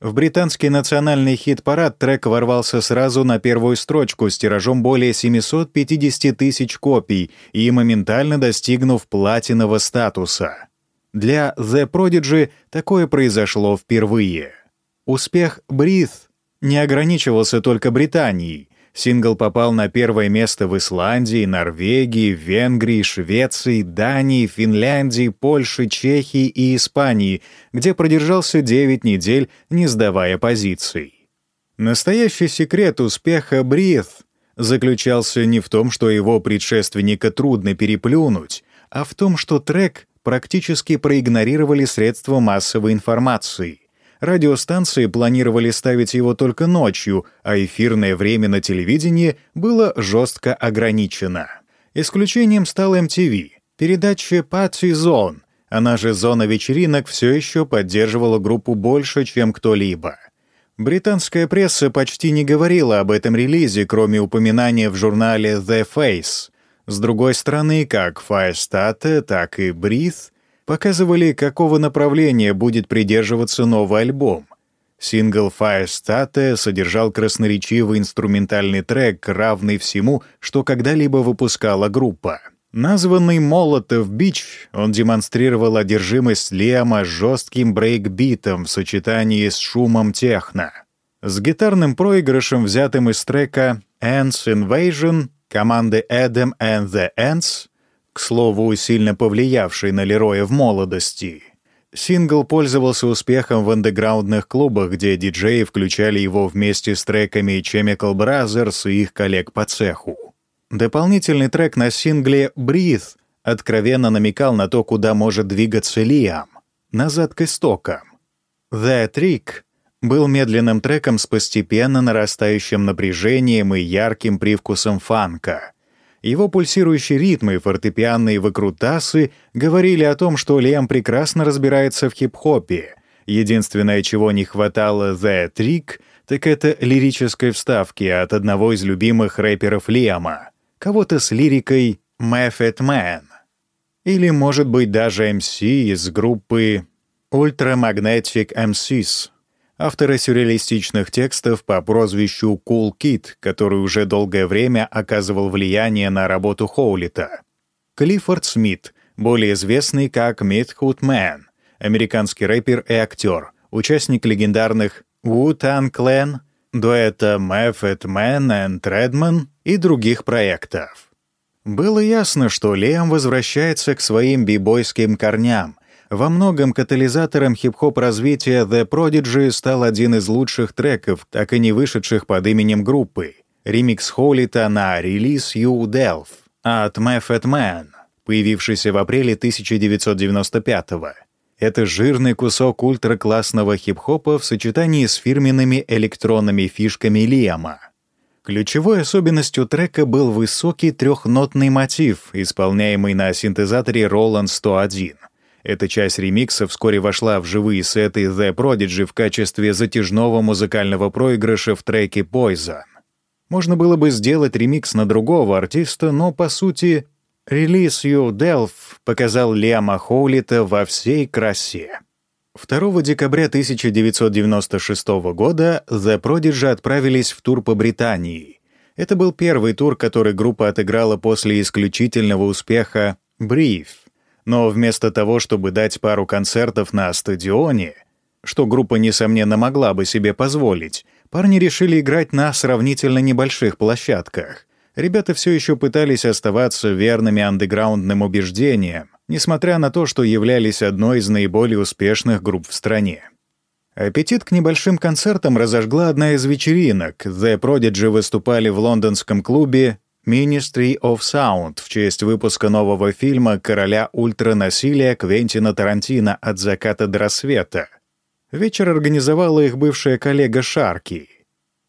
В британский национальный хит-парад трек ворвался сразу на первую строчку с тиражом более 750 тысяч копий и моментально достигнув платинового статуса. Для The Prodigy такое произошло впервые. Успех «Breathe» не ограничивался только Британией. Сингл попал на первое место в Исландии, Норвегии, Венгрии, Швеции, Дании, Финляндии, Польше, Чехии и Испании, где продержался 9 недель, не сдавая позиций. Настоящий секрет успеха Breathe заключался не в том, что его предшественника трудно переплюнуть, а в том, что трек практически проигнорировали средства массовой информации. Радиостанции планировали ставить его только ночью, а эфирное время на телевидении было жестко ограничено. Исключением стал MTV. Передача «Party Zone», она же «Зона вечеринок», все еще поддерживала группу больше, чем кто-либо. Британская пресса почти не говорила об этом релизе, кроме упоминания в журнале The Face. С другой стороны, как Firestarter, так и Breathe показывали, какого направления будет придерживаться новый альбом. Сингл Firestarter содержал красноречивый инструментальный трек, равный всему, что когда-либо выпускала группа. Названный «Molotov Bitch», он демонстрировал одержимость Лиама жестким брейкбитом в сочетании с шумом техно. С гитарным проигрышем, взятым из трека «Ants Invasion» команды Adam and the Ants к слову, сильно повлиявший на Лероя в молодости. Сингл пользовался успехом в андеграундных клубах, где диджеи включали его вместе с треками Chemical Brothers и их коллег по цеху. Дополнительный трек на сингле «Breathe» откровенно намекал на то, куда может двигаться Лиам — назад к истокам. «The Trick» был медленным треком с постепенно нарастающим напряжением и ярким привкусом фанка — его пульсирующие ритмы и фортепианные выкрутасы говорили о том, что Лем прекрасно разбирается в хип-хопе. Единственное, чего не хватало The Trick, так это лирической вставки от одного из любимых рэперов Лема, кого-то с лирикой Method Man. Или, может быть, даже MC из группы Ultramagnetic MCs автора сюрреалистичных текстов по прозвищу Cool Kid, который уже долгое время оказывал влияние на работу Хоулита. Клиффорд Смит, более известный как Midhood Man, американский рэпер и актер, участник легендарных Wu-Tang Clan, дуэта Method Man and Redman и других проектов. Было ясно, что Лем возвращается к своим бибойским корням — во многом катализатором хип-хоп развития The Prodigy стал один из лучших треков, так и не вышедших под именем группы — ремикс Холлита на «Release You Delph» от Method Man, появившийся в апреле 1995-го. Это жирный кусок ультраклассного хип-хопа в сочетании с фирменными электронными фишками Лиама. Ключевой особенностью трека был высокий трехнотный мотив, исполняемый на синтезаторе Roland 101. Эта часть ремикса вскоре вошла в живые сеты The Prodigy в качестве затяжного музыкального проигрыша в треке Poison. Можно было бы сделать ремикс на другого артиста, но, по сути, релиз You Delph показал Лиама Хоулита во всей красе. 2 декабря 1996 года The Prodigy отправились в тур по Британии. Это был первый тур, который группа отыграла после исключительного успеха «Brief», но вместо того, чтобы дать пару концертов на стадионе, что группа, несомненно, могла бы себе позволить, парни решили играть на сравнительно небольших площадках. Ребята все еще пытались оставаться верными андеграундным убеждениям, несмотря на то, что являлись одной из наиболее успешных групп в стране. Аппетит к небольшим концертам разожгла одна из вечеринок. The Prodigy выступали в лондонском клубе Ministry of Sound в честь выпуска нового фильма «Короля ультранасилия» Квентина Тарантино «От заката до рассвета». Вечер организовала их бывшая коллега Шарки.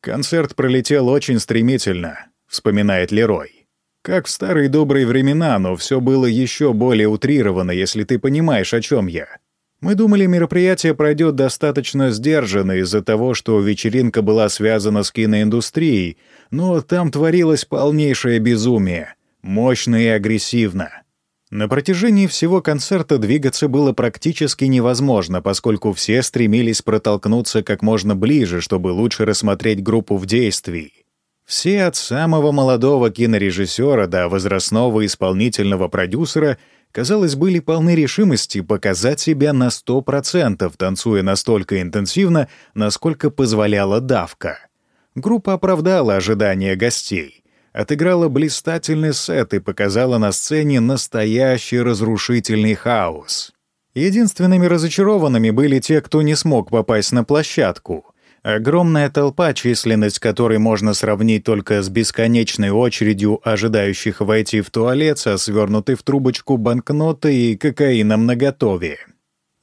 «Концерт пролетел очень стремительно», — вспоминает Лерой. «Как в старые добрые времена, но все было еще более утрировано, если ты понимаешь, о чем я. Мы думали, мероприятие пройдет достаточно сдержанно из-за того, что вечеринка была связана с киноиндустрией, но там творилось полнейшее безумие, мощно и агрессивно. На протяжении всего концерта двигаться было практически невозможно, поскольку все стремились протолкнуться как можно ближе, чтобы лучше рассмотреть группу в действии. Все от самого молодого кинорежиссера до возрастного исполнительного продюсера, казалось, были полны решимости показать себя на 100%, танцуя настолько интенсивно, насколько позволяла давка. Группа оправдала ожидания гостей отыграла блистательный сет и показала на сцене настоящий разрушительный хаос. Единственными разочарованными были те, кто не смог попасть на площадку. Огромная толпа, численность которой можно сравнить только с бесконечной очередью ожидающих войти в туалет со свернутой в трубочку банкноты и кокаином наготове.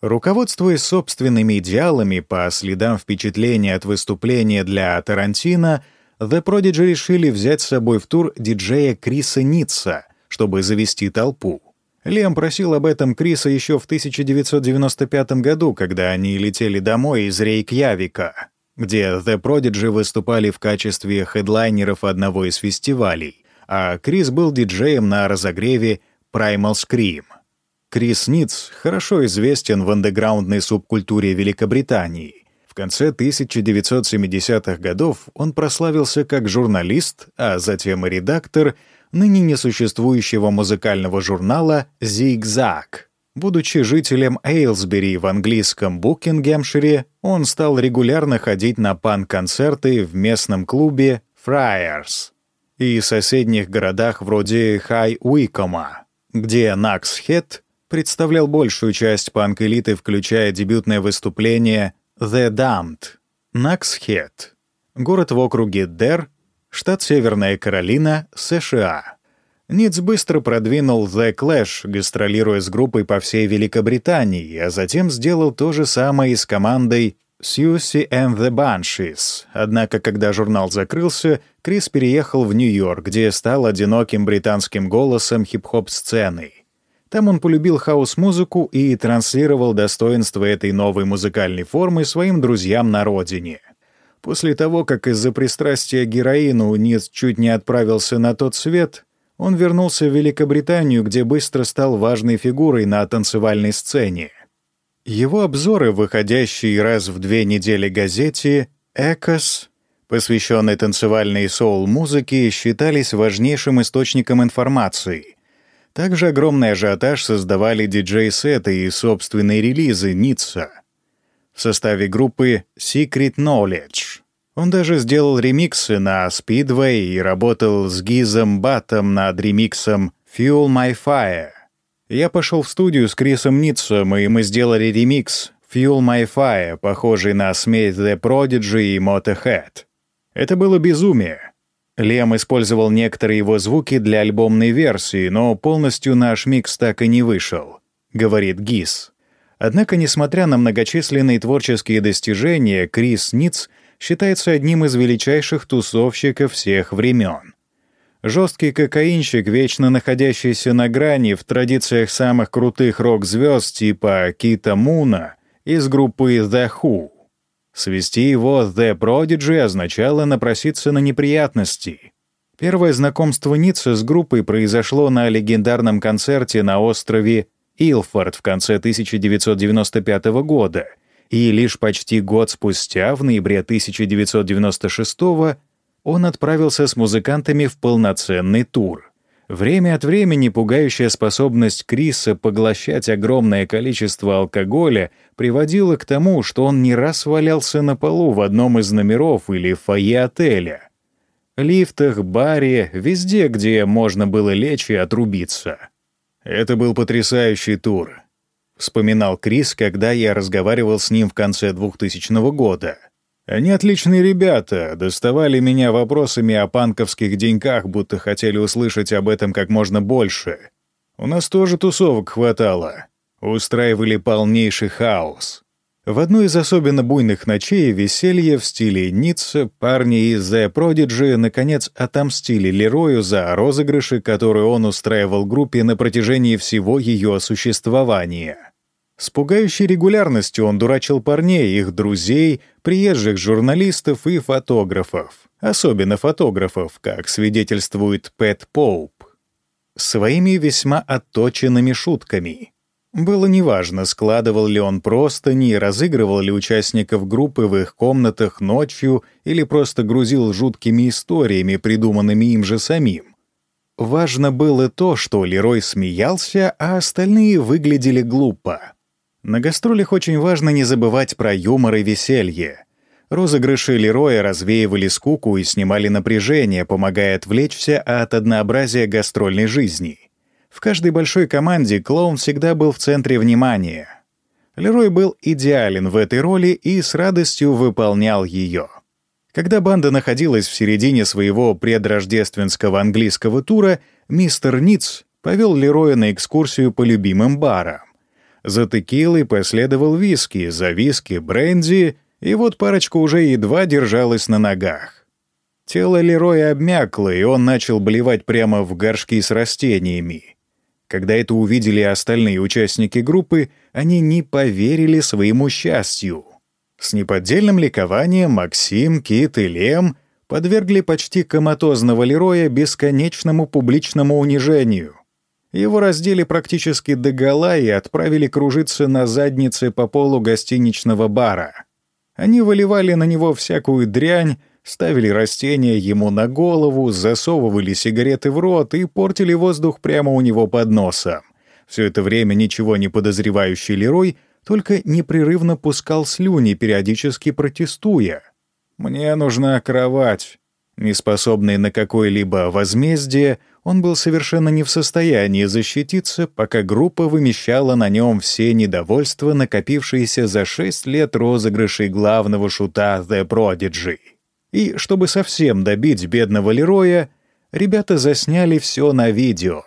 Руководствуясь собственными идеалами по следам впечатления от выступления для Тарантино, The Prodigy решили взять с собой в тур диджея Криса Ницца, чтобы завести толпу. Лем просил об этом Криса еще в 1995 году, когда они летели домой из Рейкьявика, где The Prodigy выступали в качестве хедлайнеров одного из фестивалей, а Крис был диджеем на разогреве Primal Scream. Крис Ниц хорошо известен в андеграундной субкультуре Великобритании. В конце 1970-х годов он прославился как журналист, а затем и редактор ныне несуществующего музыкального журнала «Зигзаг». Будучи жителем Эйлсбери в английском Букингемшире, он стал регулярно ходить на пан-концерты в местном клубе «Фрайерс» и соседних городах вроде Хай-Уикома, где Накс Хет представлял большую часть панк-элиты, включая дебютное выступление The Damned, Наксхед, город в округе Дер, штат Северная Каролина, США. Ниц быстро продвинул The Clash, гастролируя с группой по всей Великобритании, а затем сделал то же самое и с командой Susie and the Banshees. Однако, когда журнал закрылся, Крис переехал в Нью-Йорк, где стал одиноким британским голосом хип-хоп-сцены. Там он полюбил хаос-музыку и транслировал достоинства этой новой музыкальной формы своим друзьям на родине. После того, как из-за пристрастия к героину Ниц чуть не отправился на тот свет, он вернулся в Великобританию, где быстро стал важной фигурой на танцевальной сцене. Его обзоры, выходящие раз в две недели газете «Экос», посвященной танцевальной соул-музыке, считались важнейшим источником информации — также огромный ажиотаж создавали диджей-сеты и собственные релизы Ницца в составе группы Secret Knowledge. Он даже сделал ремиксы на Speedway и работал с Гизом Баттом над ремиксом Fuel My Fire. Я пошел в студию с Крисом Ниццем, и мы сделали ремикс Fuel My Fire, похожий на Smith The Prodigy и Motorhead. Это было безумие. Лем использовал некоторые его звуки для альбомной версии, но полностью наш микс так и не вышел, говорит Гис. Однако, несмотря на многочисленные творческие достижения, Крис Ниц считается одним из величайших тусовщиков всех времен. Жесткий кокаинщик, вечно находящийся на грани в традициях самых крутых рок-звезд типа Кита Муна из группы The Who. Свести его «The Prodigy» означало напроситься на неприятности. Первое знакомство Ницца с группой произошло на легендарном концерте на острове Илфорд в конце 1995 года, и лишь почти год спустя, в ноябре 1996 он отправился с музыкантами в полноценный тур — Время от времени пугающая способность Криса поглощать огромное количество алкоголя приводила к тому, что он не раз валялся на полу в одном из номеров или фойе отеля. Лифтах, баре, везде, где можно было лечь и отрубиться. Это был потрясающий тур. Вспоминал Крис, когда я разговаривал с ним в конце 2000 года. Они отличные ребята, доставали меня вопросами о панковских деньках, будто хотели услышать об этом как можно больше. У нас тоже тусовок хватало. Устраивали полнейший хаос. В одну из особенно буйных ночей веселье в стиле Ницце парни из The Prodigy наконец отомстили Лерою за розыгрыши, которые он устраивал группе на протяжении всего ее существования. С пугающей регулярностью он дурачил парней, их друзей, приезжих журналистов и фотографов. Особенно фотографов, как свидетельствует Пэт Поуп. своими весьма отточенными шутками. Было неважно, складывал ли он простыни, разыгрывал ли участников группы в их комнатах ночью или просто грузил жуткими историями, придуманными им же самим. Важно было то, что Лерой смеялся, а остальные выглядели глупо. На гастролях очень важно не забывать про юмор и веселье. Розыгрыши Лероя развеивали скуку и снимали напряжение, помогая отвлечься от однообразия гастрольной жизни. В каждой большой команде клоун всегда был в центре внимания. Лерой был идеален в этой роли и с радостью выполнял ее. Когда банда находилась в середине своего предрождественского английского тура, мистер Ниц повел Лероя на экскурсию по любимым барам. За текилой последовал виски, за виски — бренди, и вот парочка уже едва держалась на ногах. Тело Лероя обмякло, и он начал блевать прямо в горшки с растениями. Когда это увидели остальные участники группы, они не поверили своему счастью. С неподдельным ликованием Максим, Кит и Лем подвергли почти коматозного Лероя бесконечному публичному унижению. Его раздели практически догола и отправили кружиться на заднице по полу гостиничного бара. Они выливали на него всякую дрянь, ставили растения ему на голову, засовывали сигареты в рот и портили воздух прямо у него под носом. Все это время ничего не подозревающий Лерой только непрерывно пускал слюни, периодически протестуя. «Мне нужна кровать». Неспособный на какое-либо возмездие, он был совершенно не в состоянии защититься, пока группа вымещала на нем все недовольства, накопившиеся за шесть лет розыгрышей главного шута «The Prodigy». И чтобы совсем добить бедного Лероя, ребята засняли все на видео.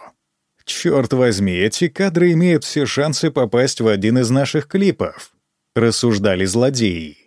«Черт возьми, эти кадры имеют все шансы попасть в один из наших клипов», — рассуждали злодеи.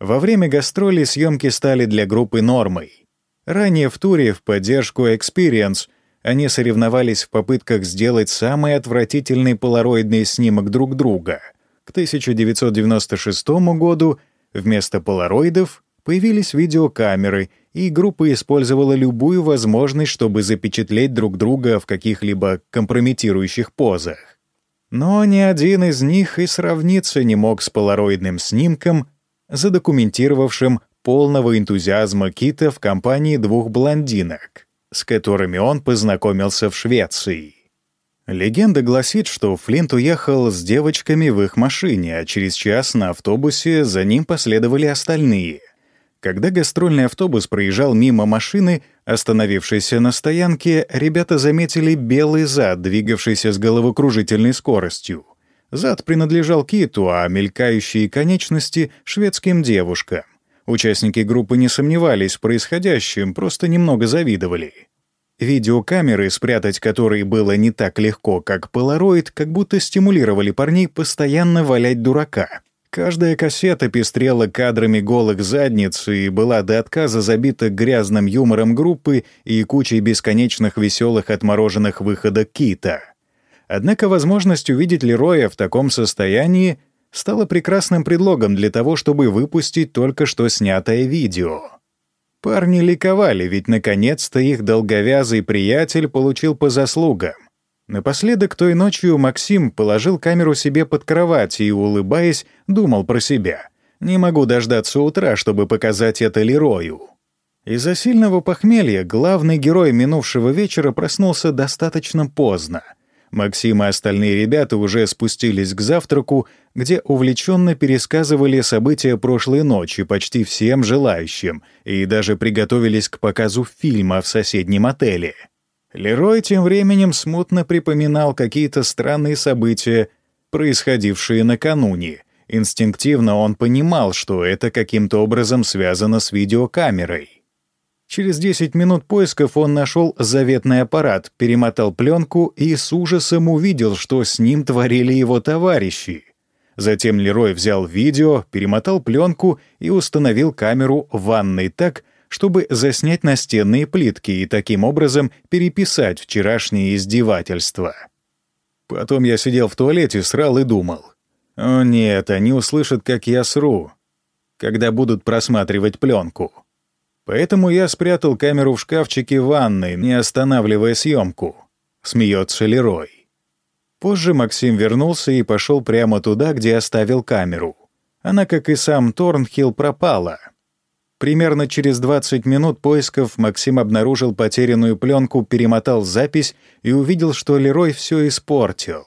Во время гастролей съемки стали для группы нормой. Ранее в туре в поддержку Experience они соревновались в попытках сделать самый отвратительный полароидный снимок друг друга. К 1996 году вместо полароидов Появились видеокамеры, и группа использовала любую возможность, чтобы запечатлеть друг друга в каких-либо компрометирующих позах. Но ни один из них и сравниться не мог с полароидным снимком, задокументировавшим полного энтузиазма Кита в компании двух блондинок, с которыми он познакомился в Швеции. Легенда гласит, что Флинт уехал с девочками в их машине, а через час на автобусе за ним последовали остальные. Когда гастрольный автобус проезжал мимо машины, остановившейся на стоянке, ребята заметили белый зад, двигавшийся с головокружительной скоростью. Зад принадлежал Киту, а мелькающие конечности — шведским девушкам. Участники группы не сомневались в происходящем, просто немного завидовали. Видеокамеры, спрятать которые было не так легко, как полароид, как будто стимулировали парней постоянно валять дурака. Каждая кассета пестрела кадрами голых задниц и была до отказа забита грязным юмором группы и кучей бесконечных веселых отмороженных выходок Кита. Однако возможность увидеть Лероя в таком состоянии стала прекрасным предлогом для того, чтобы выпустить только что снятое видео. Парни ликовали, ведь наконец-то их долговязый приятель получил по заслугам. Напоследок той ночью Максим положил камеру себе под кровать и, улыбаясь, думал про себя. «Не могу дождаться утра, чтобы показать это Лерою». Из-за сильного похмелья главный герой минувшего вечера проснулся достаточно поздно. Максим и остальные ребята уже спустились к завтраку, где увлеченно пересказывали события прошлой ночи почти всем желающим и даже приготовились к показу фильма в соседнем отеле. Лерой тем временем смутно припоминал какие-то странные события, происходившие накануне. Инстинктивно он понимал, что это каким-то образом связано с видеокамерой. Через 10 минут поисков он нашел заветный аппарат, перемотал пленку и с ужасом увидел, что с ним творили его товарищи. Затем Лерой взял видео, перемотал пленку и установил камеру в ванной так, чтобы заснять настенные плитки и таким образом переписать вчерашнее издевательство. Потом я сидел в туалете, срал и думал. «О нет, они услышат, как я сру, когда будут просматривать пленку». Поэтому я спрятал камеру в шкафчике ванной, не останавливая съемку. — смеется Лерой. Позже Максим вернулся и пошел прямо туда, где оставил камеру. Она, как и сам Торнхилл, пропала. Примерно через 20 минут поисков Максим обнаружил потерянную пленку, перемотал запись и увидел, что Лерой все испортил.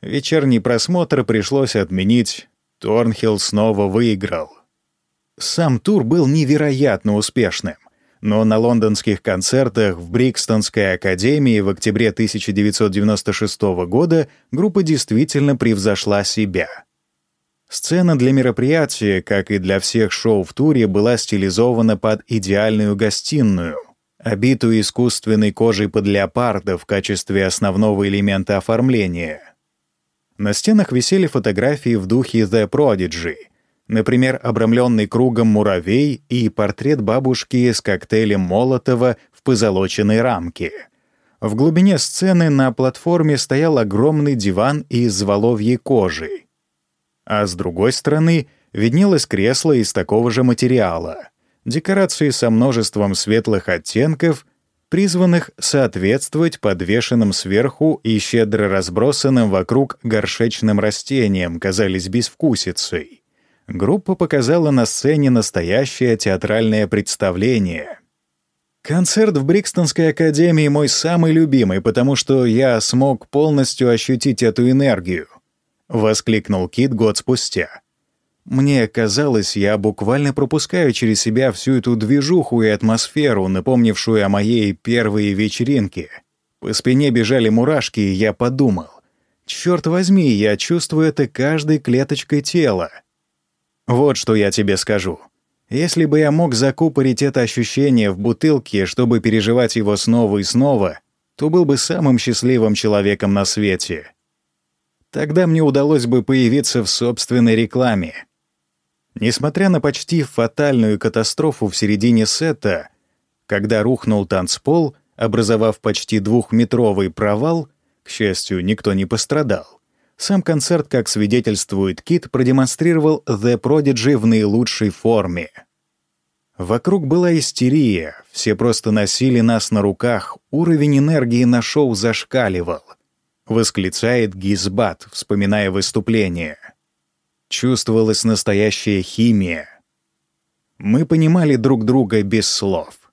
Вечерний просмотр пришлось отменить. Торнхилл снова выиграл. Сам тур был невероятно успешным. Но на лондонских концертах в Брикстонской академии в октябре 1996 года группа действительно превзошла себя. Сцена для мероприятия, как и для всех шоу в туре, была стилизована под идеальную гостиную, обитую искусственной кожей под леопарда в качестве основного элемента оформления. На стенах висели фотографии в духе The Prodigy, например, обрамленный кругом муравей и портрет бабушки с коктейлем Молотова в позолоченной рамке. В глубине сцены на платформе стоял огромный диван из воловьей кожи — а с другой стороны виднелось кресло из такого же материала, декорации со множеством светлых оттенков, призванных соответствовать подвешенным сверху и щедро разбросанным вокруг горшечным растениям, казались безвкусицей. Группа показала на сцене настоящее театральное представление. Концерт в Брикстонской академии мой самый любимый, потому что я смог полностью ощутить эту энергию —— воскликнул Кит год спустя. «Мне казалось, я буквально пропускаю через себя всю эту движуху и атмосферу, напомнившую о моей первой вечеринке. По спине бежали мурашки, и я подумал, «Чёрт возьми, я чувствую это каждой клеточкой тела». Вот что я тебе скажу. Если бы я мог закупорить это ощущение в бутылке, чтобы переживать его снова и снова, то был бы самым счастливым человеком на свете. Тогда мне удалось бы появиться в собственной рекламе. Несмотря на почти фатальную катастрофу в середине сета, когда рухнул танцпол, образовав почти двухметровый провал, к счастью, никто не пострадал. Сам концерт, как свидетельствует Кит, продемонстрировал The Prodigy в наилучшей форме. Вокруг была истерия, все просто носили нас на руках, уровень энергии на шоу зашкаливал —— восклицает Гизбат, вспоминая выступление. Чувствовалась настоящая химия. Мы понимали друг друга без слов.